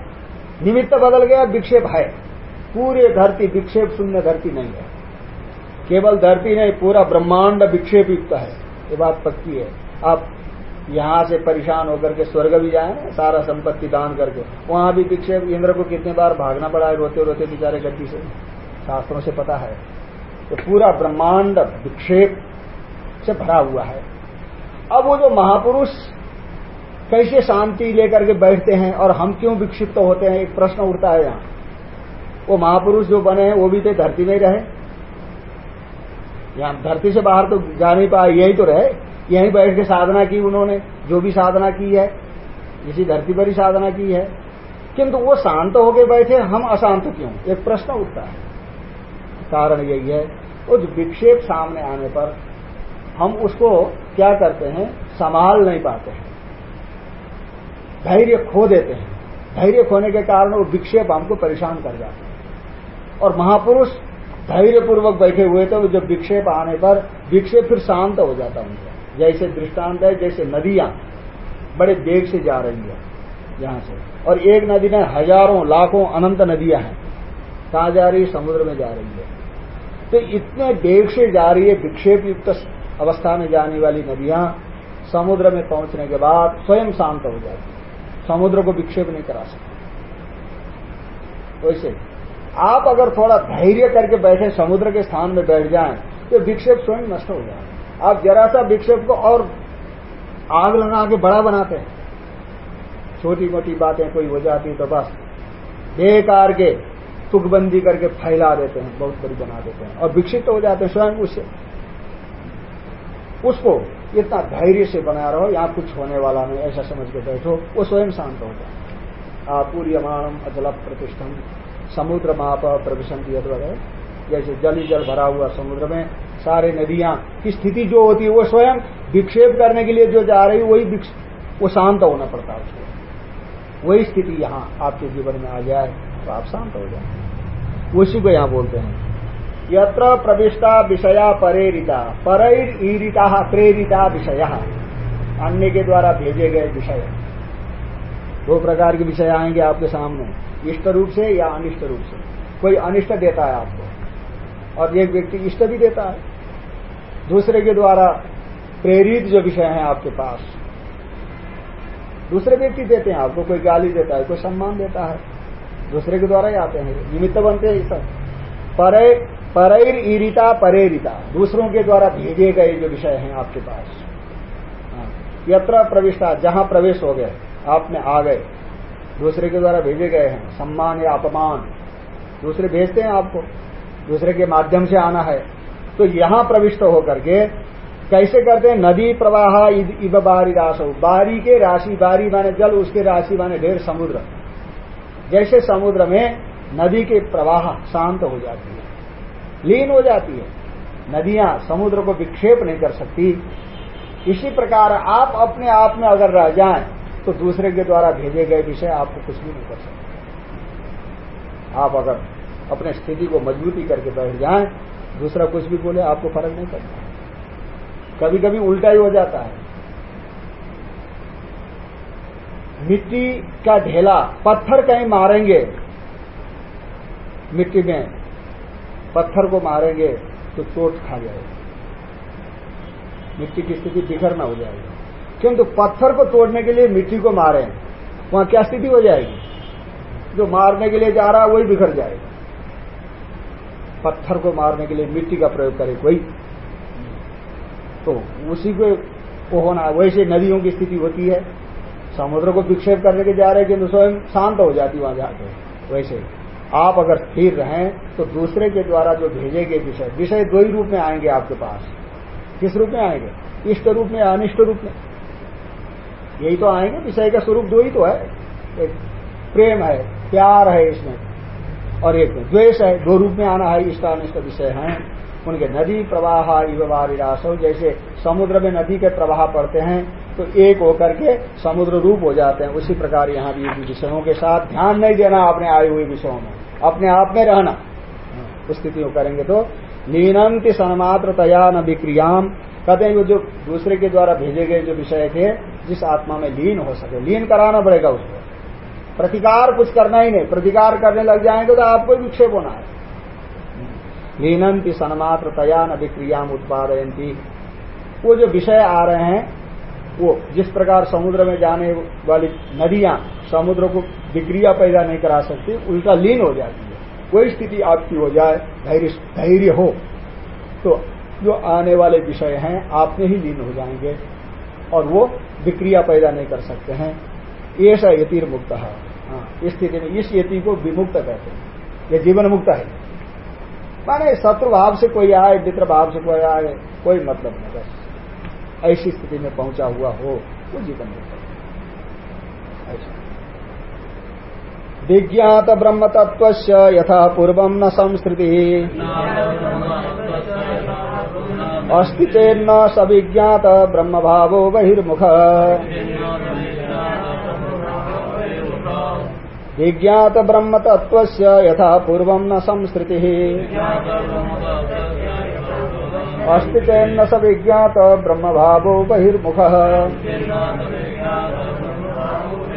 निमित्त बदल गया, विक्षेप है। पूरे धरती विक्षेप शून्य धरती नहीं है। केवल धरती नहीं, पूरा ब्रह्मांड विक्षेप युक्त है। ये बात पक्की है। आप यहाँ से परेशान होकर के स्वर्ग भी जाए, सारा संपत्ति दान करके। वहाँ भी विक्षेप इंद्र को कितने बार भागना पड़ा है, रोते रोते बेचारे गड्डी से। शास्त्रों से पता है। तो पूरा ब्रह्मांड विक्षेप से भरा हुआ है। अब वो जो महापुरुष कैसे शांति लेकर के बैठते हैं और हम क्यों विक्षिप्त तो होते हैं, एक प्रश्न उठता है यहाँ। वो महापुरुष जो बने हैं, वो भी थे धरती में रहे। यहाँ धरती से बाहर तो जा नहीं पाए, यही तो रहे। यहीं बैठ के साधना की उन्होंने, जो भी साधना की है। इसी धरती पर ही साधना की है। किंतु वो शांत होके बैठे, हम अशांत क्यों? एक प्रश्न उठता है। कारण यही है जो विक्षेप सामने आने पर हम उसको क्या करते हैं? संभाल नहीं पाते हैं। धैर्य खो देते हैं। धैर्य खोने के कारण वो विक्षेप हमको परेशान कर जाते हैं। और महापुरुष धैर्य पूर्वक बैठे हुए थे जब विक्षेप आने पर विक्षेप फिर शांत हो जाता उनका। जैसे दृष्टांत है, जैसे नदियाँ बड़े वेग से जा रही है यहाँ से। और एक नदी में हज़ारों, लाखों अनंत नदियाँ हैं कहा जा रही समुद्र में जा रही है। तो इतने वेग से जा रही है विक्षेप युक्त अवस्था में जाने वाली नदियाँ, समुद्र में पहुँचने के बाद स्वयं शांत हो जाती समुद्र को विक्षेप नहीं करा सकते। वैसे आप अगर थोड़ा धैर्य करके बैठे समुद्र के स्थान में बैठ जाएँ तो विक्षेप स्वयं नष्ट हो जाए। आप जरा सा विक्षेप को और आग लगा के बड़ा बनाते हैं। छोटी मोटी बातें कोई हो जाती तो बस बेकार के तुकबंदी करके फैला देते हैं, बहुत बड़ी बना देते हैं और विक्षिप्त हो जाते हैं स्वयं उससे। उसको इतना धैर्य से बना रहो, यहाँ कुछ होने वाला नहीं, ऐसा समझ के बैठो, वो स्वयं शांत हो जाए। आपूर्यमाणम अचल प्रतिष्ठम समुद्र माप प्रविशंति है जैसे जल ही जल भरा हुआ समुद्र में, सारे नदियाँ, की स्थिति जो होती है वो स्वयं विक्षेप करने के लिए जो जा रही वही वो शांत होना पड़ता है उसको। वही स्थिति यहाँ आपके जीवन में आ जाए तो आप शांत हो जाए। उसी को यहाँ बोलते हैं। यत्र प्रविष्टा विषया परेरिता परईरिता प्रेरिता विषय। अन्य के द्वारा भेजे गए विषय। दो प्रकार के विषय आएँगे आपके सामने। इष्ट रूप से या अनिष्ट रूप से। कोई अनिष्ट देता है आपको, और एक व्यक्ति इष्ट भी देता है। दूसरे के द्वारा प्रेरित जो विषय है आपके पास, दूसरे व्यक्ति देते हैं आपको, कोई गाली देता है, कोई सम्मान देता है, दूसरे के द्वारा ही आते हैं। निमित्त बनते हैं सब। परे परैर ईरिता परेरिता, दूसरों के द्वारा भेजे गए जो विषय हैं आपके पास। हाँ। यत्र प्रविष्टा, जहाँ प्रवेश हो गए आप में आ गए। दूसरे के द्वारा भेजे गए हैं। सम्मान या अपमान। दूसरे भेजते हैं आपको। दूसरे के माध्यम से आना है। तो यहाँ प्रविष्ट होकर के कैसे करते हैं? नदी प्रवाह इब बारी राश बारी के राशि, बारी माने जल, उसके राशि माने ढेर समुद्र। जैसे समुद्र में नदी के प्रवाह शांत हो जाती है, लीन हो जाती है, नदियाँ समुद्र को विक्षेप नहीं कर सकती। इसी प्रकार आप अपने आप में अगर रह जाएँ तो दूसरे के द्वारा भेजे गए विषय आपको कुछ भी नहीं कर सकते। आप अगर अपने स्थिति को मजबूती करके बैठ जाए, दूसरा कुछ भी बोले, आपको फ़र्क नहीं पड़ता। कभी कभी उल्टा ही हो जाता है। मिट्टी का ढेला, पत्थर कहीं मारेंगे, मिट्टी में पत्थर को मारेंगे तो चोट खा जाएगा। मिट्टी की स्थिति बिखर ना हो जाएगी। किंतु पत्थर को तोड़ने के लिए मिट्टी को मारे वहाँ क्या स्थिति हो जाएगी? जो मारने के लिए जा रहा है, वही बिखर जाएगा। पत्थर को मारने के लिए मिट्टी का प्रयोग करे कोई। तो उसी को होना वैसे नदियों की स्थिति होती है। समुद्र को विक्षेप करने के जा रहे किंतु स्वयं शांत हो जाती वहाँ जाके। वैसे आप अगर स्थिर रहें तो दूसरे के द्वारा जो भेजे गए विषय विषय दो ही रूप में आएँगे आपके पास। किस रूप में आएँगे? इष्ट रूप में अनिष्ट रूप में? यही तो आएँगे विषय का स्वरूप दो ही तो है। एक प्रेम है, प्यार है इसमें, और एक द्वेष है। दो रूप में आना है इष्टानिष्ट विषय है। उनके नदी प्रवाह इवारिरासो जैसे समुद्र में नदी के प्रवाह पड़ते हैं तो एक होकर के समुद्र रूप हो जाते हैं। उसी प्रकार यहाँ भी विषयों के साथ ध्यान नहीं देना अपने आए हुए विषयों में। अपने आप में रहना। स्थितियों करेंगे तो लीनंति सन्मात्र तया न विक्रियाम कहते हैं वो जो दूसरे के द्वारा भेजे गए जो विषय थे, जिस आत्मा में लीन हो सके, लीन कराना पड़ेगा उसको। प्रतिकार कुछ करना ही नहीं, प्रतिकार करने लग जाएँगे तो आपको विक्षेप होना है। लीनंती सन्मात्र तया न विक्रियाम उत्पादयंती। वो जो विषय आ रहे हैं, वो जिस प्रकार समुद्र में जाने वाली नदियाँ समुद्र को विक्रिया पैदा नहीं करा सकती, उल्टा लीन हो जाती है। कोई स्थिति आपकी हो जाए धैर्य हो तो जो आने वाले विषय हैं आप में ही लीन हो जाएँगे और वो विक्रिया पैदा नहीं कर सकते हैं। ऐसा यतिर मुक्त। है हाँ, इस स्थिति में इस यति को विमुक्त कहते हैं। ये जीवन मुक्त है। माने शत्रु भाव से कोई आए मित्र भाव से कोई आए कोई मतलब नहीं बस। ऐसी स्थिति में पहुँचा हुआ हो वो जीवन मुक्त ऐसा। विज्ञात ब्रह्म तत्व यथा पूर्व न संस्कृति। अस्ति चेन्न सविज्ञात ब्रह्म भावो बहिर्मुख। विज्ञात ब्रह्म तत्व यथा पूर्व न संस्कृति। अस्ति चेन्न स विज्ञात ब्रह्म भावो बहिर्मुख।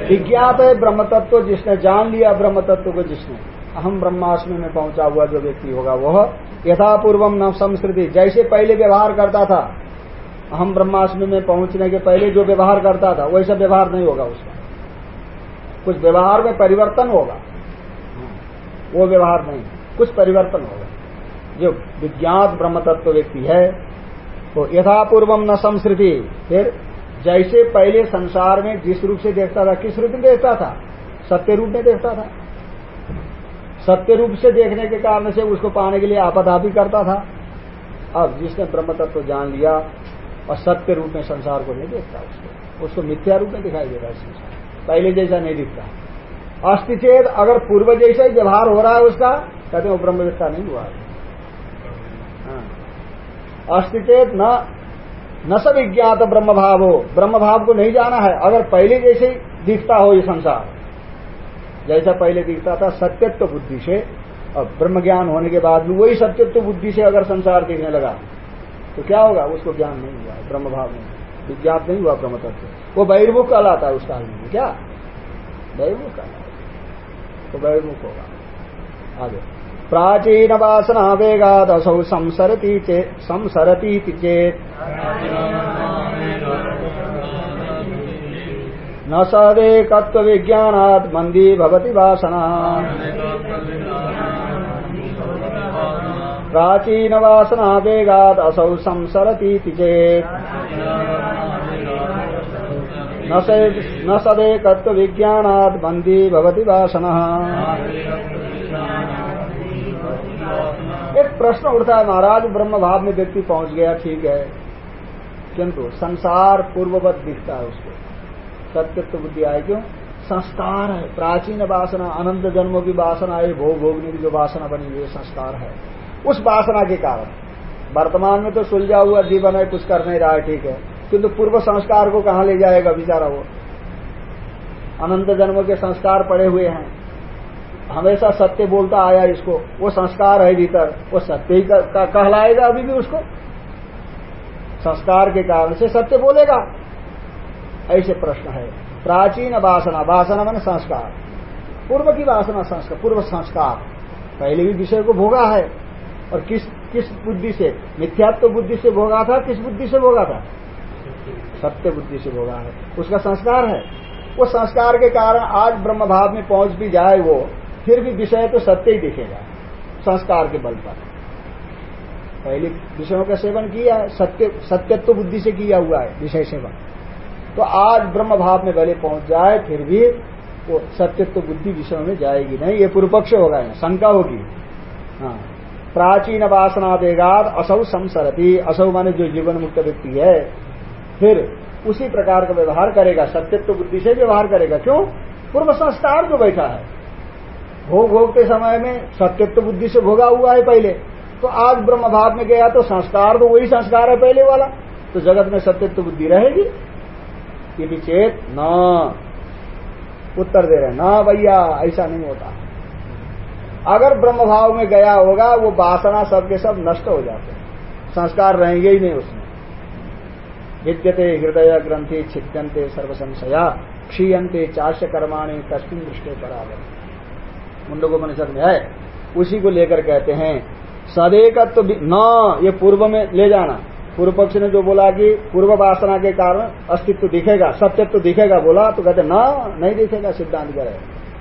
विज्ञात है ब्रह्म तत्व जिसने जान लिया ब्रह्म तत्व को जिसने। अहम ब्रह्माष्टमी में पहुँचा हुआ जो व्यक्ति होगा, वह यथापूर्वम न संस्कृति, जैसे पहले व्यवहार करता था अहम ब्रह्माष्टमी में पहुँचने के पहले जो व्यवहार करता था, वैसा व्यवहार नहीं होगा उसका। कुछ व्यवहार में परिवर्तन होगा। वो व्यवहार नहीं, कुछ परिवर्तन होगा। जो विज्ञात ब्रह्म तत्व व्यक्ति है तो यथापूर्वम न संस्कृति, फिर जैसे पहले संसार में जिस रूप से देखता था, किस रूप में देखता था? सत्य रूप में देखता था। सत्य रूप से देखने के कारण से उसको पाने के लिए आपदा भी करता था। अब जिसने ब्रह्म तत्व जान लिया, और सत्य रूप में संसार को नहीं देखता उसको उसको मिथ्या रूप में दिखाई दे रहा है संसार पहले जैसा नहीं दिखता। अस्तिचेत अगर पूर्व जैसा ही व्यवहार हो रहा है उसका, कहते हैं वो ब्रह्मविद्ता नहीं हुआ। हाँ। अस्तिचेत न न सब विज्ञात ब्रह्म भाव हो ब्रह्म भाव को नहीं जाना है। अगर पहले जैसे ही दिखता हो ये संसार। जैसा पहले दिखता था सत्यत्व बुद्धि से और ब्रह्म ज्ञान होने के बाद भी वही सत्यत्व बुद्धि से अगर संसार दिखने लगा तो क्या होगा? उसको ज्ञान नहीं हुआ ब्रह्म भाव में विज्ञात नहीं हुआ ब्रह्म तत्व वो बहिर्मुख कहलाता है उस काल में। क्या? बहिर्मुख कहलाता तो बहिर्मुख होगा। आगे। प्राचीन वासना वेगाद असौ संसरती संसरती चेत न सदेकत्व विज्ञानात् मंदी भवति वासना। प्राचीन वासना वेगाद असौ संसरती चेत न सदेकत्व विज्ञानात् मंदी भवति वासना। एक प्रश्न उठता है महाराज ब्रह्म भाव में व्यक्ति पहुँच गया, ठीक है। किंतु संसार पूर्ववत दिखता है उसको। सत्यत्व बुद्धि आए क्यों? संस्कार है। प्राचीन वासना, अनंत जन्मों की वासना है भोग भोगने की जो वासना बनी हुई संस्कार है। उस वासना के कारण। वर्तमान में तो सुलझा हुआ जीवन है, कुछ कर नहीं रहा है, ठीक है। किंतु पूर्व संस्कार को कहाँ ले जाएगा बेचारा वो? अनंत जन्मों के संस्कार पड़े हुए हैं। हमेशा सत्य बोलता आया इसको। वो संस्कार है भीतर, वो सत्य ही कहलाएगा अभी भी उसको। संस्कार के कारण से सत्य बोलेगा। ऐसे प्रश्न है। प्राचीन वासना वासना मैंने संस्कार। पूर्व की वासना संस्कार, पूर्व संस्कार। पहले भी विषय को भोगा है। और किस किस बुद्धि से? मिथ्यात्व बुद्धि से भोगा था, किस बुद्धि से भोगा था? सत्य बुद्धि से भोगा है। उसका संस्कार है। वो संस्कार के कारण आज ब्रह्म भाव में पहुँच भी जाए वो। फिर भी विषय तो सत्य ही दिखेगा, संस्कार के बल पर। पहले विषयों का सेवन किया है सत्य, सत्यत्व बुद्धि से किया हुआ है, विषय सेवन। तो आज ब्रह्म भाव में भले पहुँच जाए, फिर भी वो सत्यत्व बुद्धि विषयों में जाएगी नहीं, ये पूर्व पक्ष होगा, शंका होगी। हाँ। प्राचीन वासना देगाद असौ संसरती, असौ माने जो जीवन मुक्त व्यक्ति है, फिर उसी प्रकार का व्यवहार करेगा, सत्यत्व बुद्धि से व्यवहार करेगा। क्यों? पूर्व संस्कार जो बैठा है। भोग भोगते समय में सत्यत्व बुद्धि से भोगा हुआ है पहले। तो आज ब्रह्म भाव में गया तो संस्कार तो वही संस्कार है पहले वाला। तो जगत में सत्यत्व बुद्धि रहेगी। यदि चेत, न। उत्तर दे रहे न भैया, ऐसा नहीं होता। अगर ब्रह्म भाव में गया होगा, वो वासना सबके सब नष्ट हो जाते संस्कार रहेंगे ही नहीं उसमें। विद्यते हृदय ग्रंथि छिद्यंते सर्वसंशया क्षीयंते चाष्य कर्माणी तस्मिन दृष्टि बराबर मुंडकोपनिषद में है, उसी को लेकर कहते हैं, सदेकत्व तो न, ये पूर्व में ले जाना। पूर्व पक्ष ने जो बोला कि पूर्व वासना के कारण अस्तित्व दिखेगा, सत्यत्व दिखेगा बोला तो कहते न, नहीं दिखेगा, सिद्धांत करे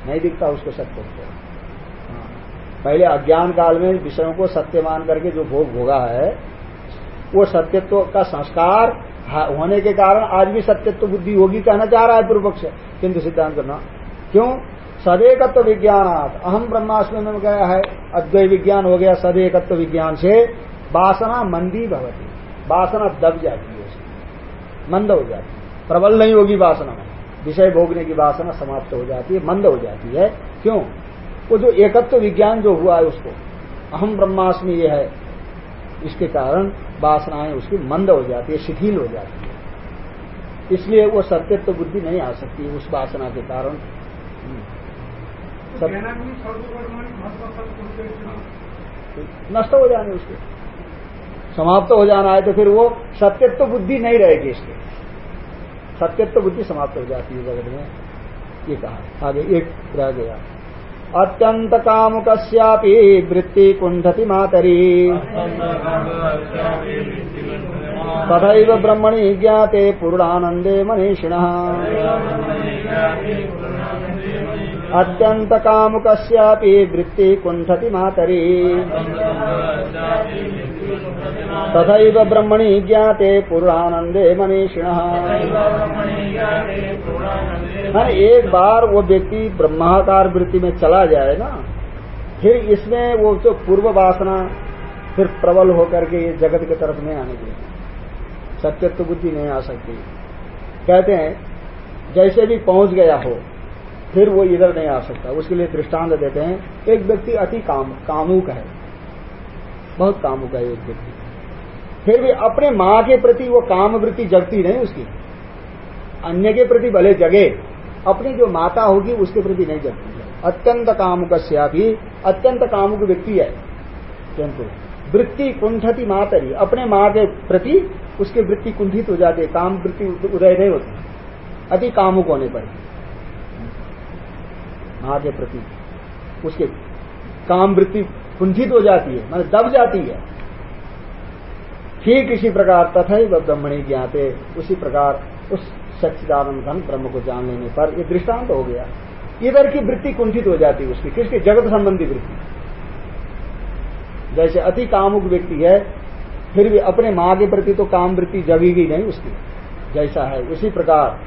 नहीं दिखता उसको सत्यत्व हाँ। पहले अज्ञान काल में विषयों को सत्य मान करके जो भोग भोगा है, वो सत्यत्व का संस्कार होने के कारण आज भी सत्यत्व बुद्धि होगी कहना चाह रहा है पूर्व पक्ष। किंतु सिद्धांत करना क्यों? सदेकत्व विज्ञानात। अहम ब्रह्मास्म में गया है, अद्वै विज्ञान हो गया, सदेकत्व विज्ञान से वासना मंदी भवती। वासना दब जाती है मंद हो जाती है। प्रबल नहीं होगी वासना। में विषय भोगने की वासना समाप्त हो जाती है, मंद हो जाती है। क्यों? वो जो एकत्व विज्ञान जो हुआ है उसको अहम ब्रह्मास्मि ये है, इसके कारण वासनाएँ उसकी मंद हो जाती है, शिथिल हो जाती है। इसलिए वो सत्यत्व बुद्धि नहीं आ सकती, उस वासना के कारण सब। नष्ट हो जाने उसके। समाप्त हो जाना है तो फिर वो सत्यत्व बुद्धि नहीं रहेगी इसके। सत्यत्व बुद्धि समाप्त हो जाती है जगत में। ये कहा आगे एक रह गया। अत्यंत कामुकस्यापि वृत्ति कुंठति मातरी। तथैव ब्रह्मणि ज्ञाते पूर्णानंदे मनीषिण। अत्यंत कामुकस्यापि वृत्ति कुंठति मातरी। तथैव ब्रह्मणि ज्ञाते पूर्णानंदे मनीषिण। एक बार वो व्यक्ति ब्रह्माकार वृत्ति में चला जाए ना, फिर इसमें वो जो पूर्व वासना, फिर प्रबल होकर के ये जगत की तरफ़ नहीं आने की सत्यत्व बुद्धि नहीं आ सकती। कहते हैं, जैसे भी पहुँच गया हो फिर वो इधर नहीं आ सकता। उसके लिए दृष्टांत देते हैं। एक व्यक्ति अति काम, कामुक है। बहुत कामुक है एक व्यक्ति। फिर भी अपने माँ के प्रति वो काम वृत्ति जगती नहीं उसकी। अन्य के प्रति भले जगे, अपनी जो माता होगी उसके प्रति नहीं जगती। है अत्यंत कामुक भी अत्यंत कामुक व्यक्ति है। किंतु वृत्ति कुंठती मातरी, अपने माँ के प्रति उसकी वृत्ति कुंठित हो जाती है काम वृत्ति उदय नहीं होती। अति कामुक होने पर। के प्रति उसके काम वृत्ति कुंठित हो जाती है मतलब दब जाती है। ठीक इसी प्रकार तथा ही ब्रह्मणी ज्ञाते, उसी प्रकार उस सच्चिदानंद धन ब्रह्म को जान लेने पर यह दृष्टांत हो गया। इधर की वृत्ति कुंठित हो जाती है उसकी, किसकी? जगत संबंधी वृत्ति। जैसे अति कामुक व्यक्ति है, फिर भी अपने माँ के प्रति तो काम वृत्ति जगेगी नहीं उसकी। जैसा है, उसी प्रकार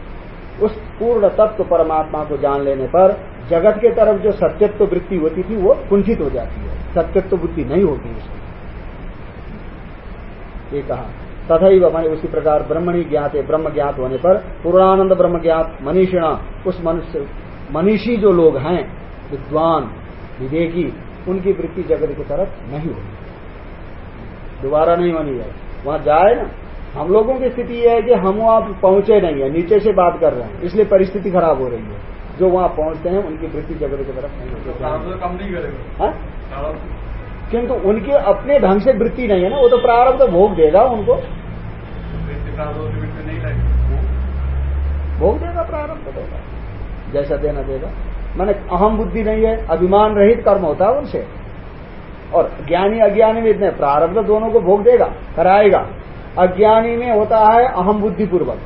उस पूर्ण तत्व परमात्मा को जान लेने पर जगत के तरफ़ जो सत्यत्व वृत्ति होती थी, वो कुंठित हो जाती है। सत्यत्व बुद्धि नहीं होती उसकी ये कहा। तथा मैंने उसी प्रकार ब्रह्मणी ज्ञात है ब्रह्म ज्ञात होने पर पूर्णानंद ब्रह्म ज्ञात, मनीषिणा, उस मनुष्य, मनीषी जो लोग हैं, विद्वान, विवेकी, उनकी वृत्ति जगत की तरफ़ नहीं होगी दोबारा नहीं होनी है वहाँ जाए ना। हम लोगों की स्थिति यह है कि हम वहाँ पहुँचे नहीं है, नीचे से बात कर रहे हैं। इसलिए परिस्थिति खराब हो रही है। जो वहाँ पहुँचते हैं उनकी वृत्ति जगत की तरफ़ नहीं होती। कम नहीं करेगा। हाँ? किंतु उनके अपने ढंग से वृत्ति नहीं है ना वो तो प्रारंभ तो भोग देगा उनको। नहीं भोग? देगा प्रारंभ देगा। जैसा देना देगा। मैंने अहम बुद्धि नहीं है अभिमान रहित कर्म होता है उनसे। और ज्ञानी अज्ञानी में इतने प्रारब्ध दोनों को भोग देगा कराएगा। अज्ञानी में होता है अहम बुद्धि पूर्वक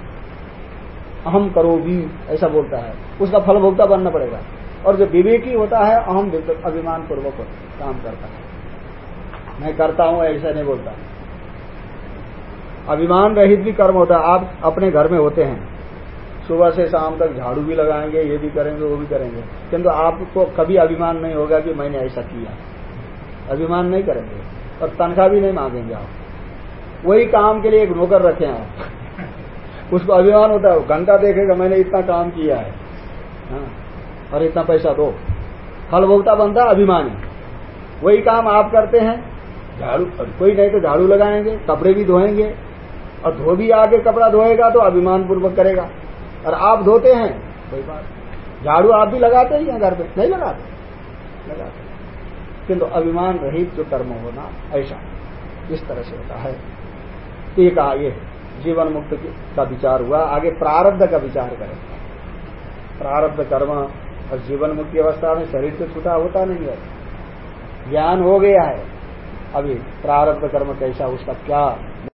अहम करो भी, ऐसा बोलता है। उसका फल भोगता बनना पड़ेगा। और जो विवेकी होता है, अहम अभिमान पूर्वक काम करता है। मैं करता हूँ, ऐसा नहीं बोलता। अभिमान रहित भी कर्म होता है। आप अपने घर में होते हैं। सुबह से शाम तक झाड़ू भी लगाएँगे, ये भी करेंगे, वो भी करेंगे। किंतु आपको कभी अभिमान नहीं होगा कि मैंने ऐसा किया। अभिमान नहीं करेंगे। और तनख्वाह भी नहीं मांगेंगे आप। वही काम के लिए एक नौकर रखे आप। उसको अभिमान होता है घंटा देखेगा मैंने इतना काम किया है। हाँ, और इतना पैसा दो। फल भोगता बनता अभिमानी। वही काम आप करते हैं झाड़ू कोई नहीं तो झाड़ू लगाएँगे कपड़े भी धोएँगे और धो भी आके कपड़ा धोएगा तो अभिमान पूर्वक करेगा। और आप धोते हैं कोई बात झाड़ू आप भी लगाते ही हैं घर पे नहीं लगाते? लगाते। किंतु अभिमान रहित जो कर्म होना ऐसा इस तरह से होता है। एक आगे ये जीवन मुक्त का विचार हुआ। आगे प्रारब्ध का विचार करें। प्रारब्ध कर्म और जीवन मुक्ति अवस्था में शरीर से छुटा होता नहीं है। ज्ञान हो गया है। अभी प्रारब्ध कर्म कैसा, उसका क्या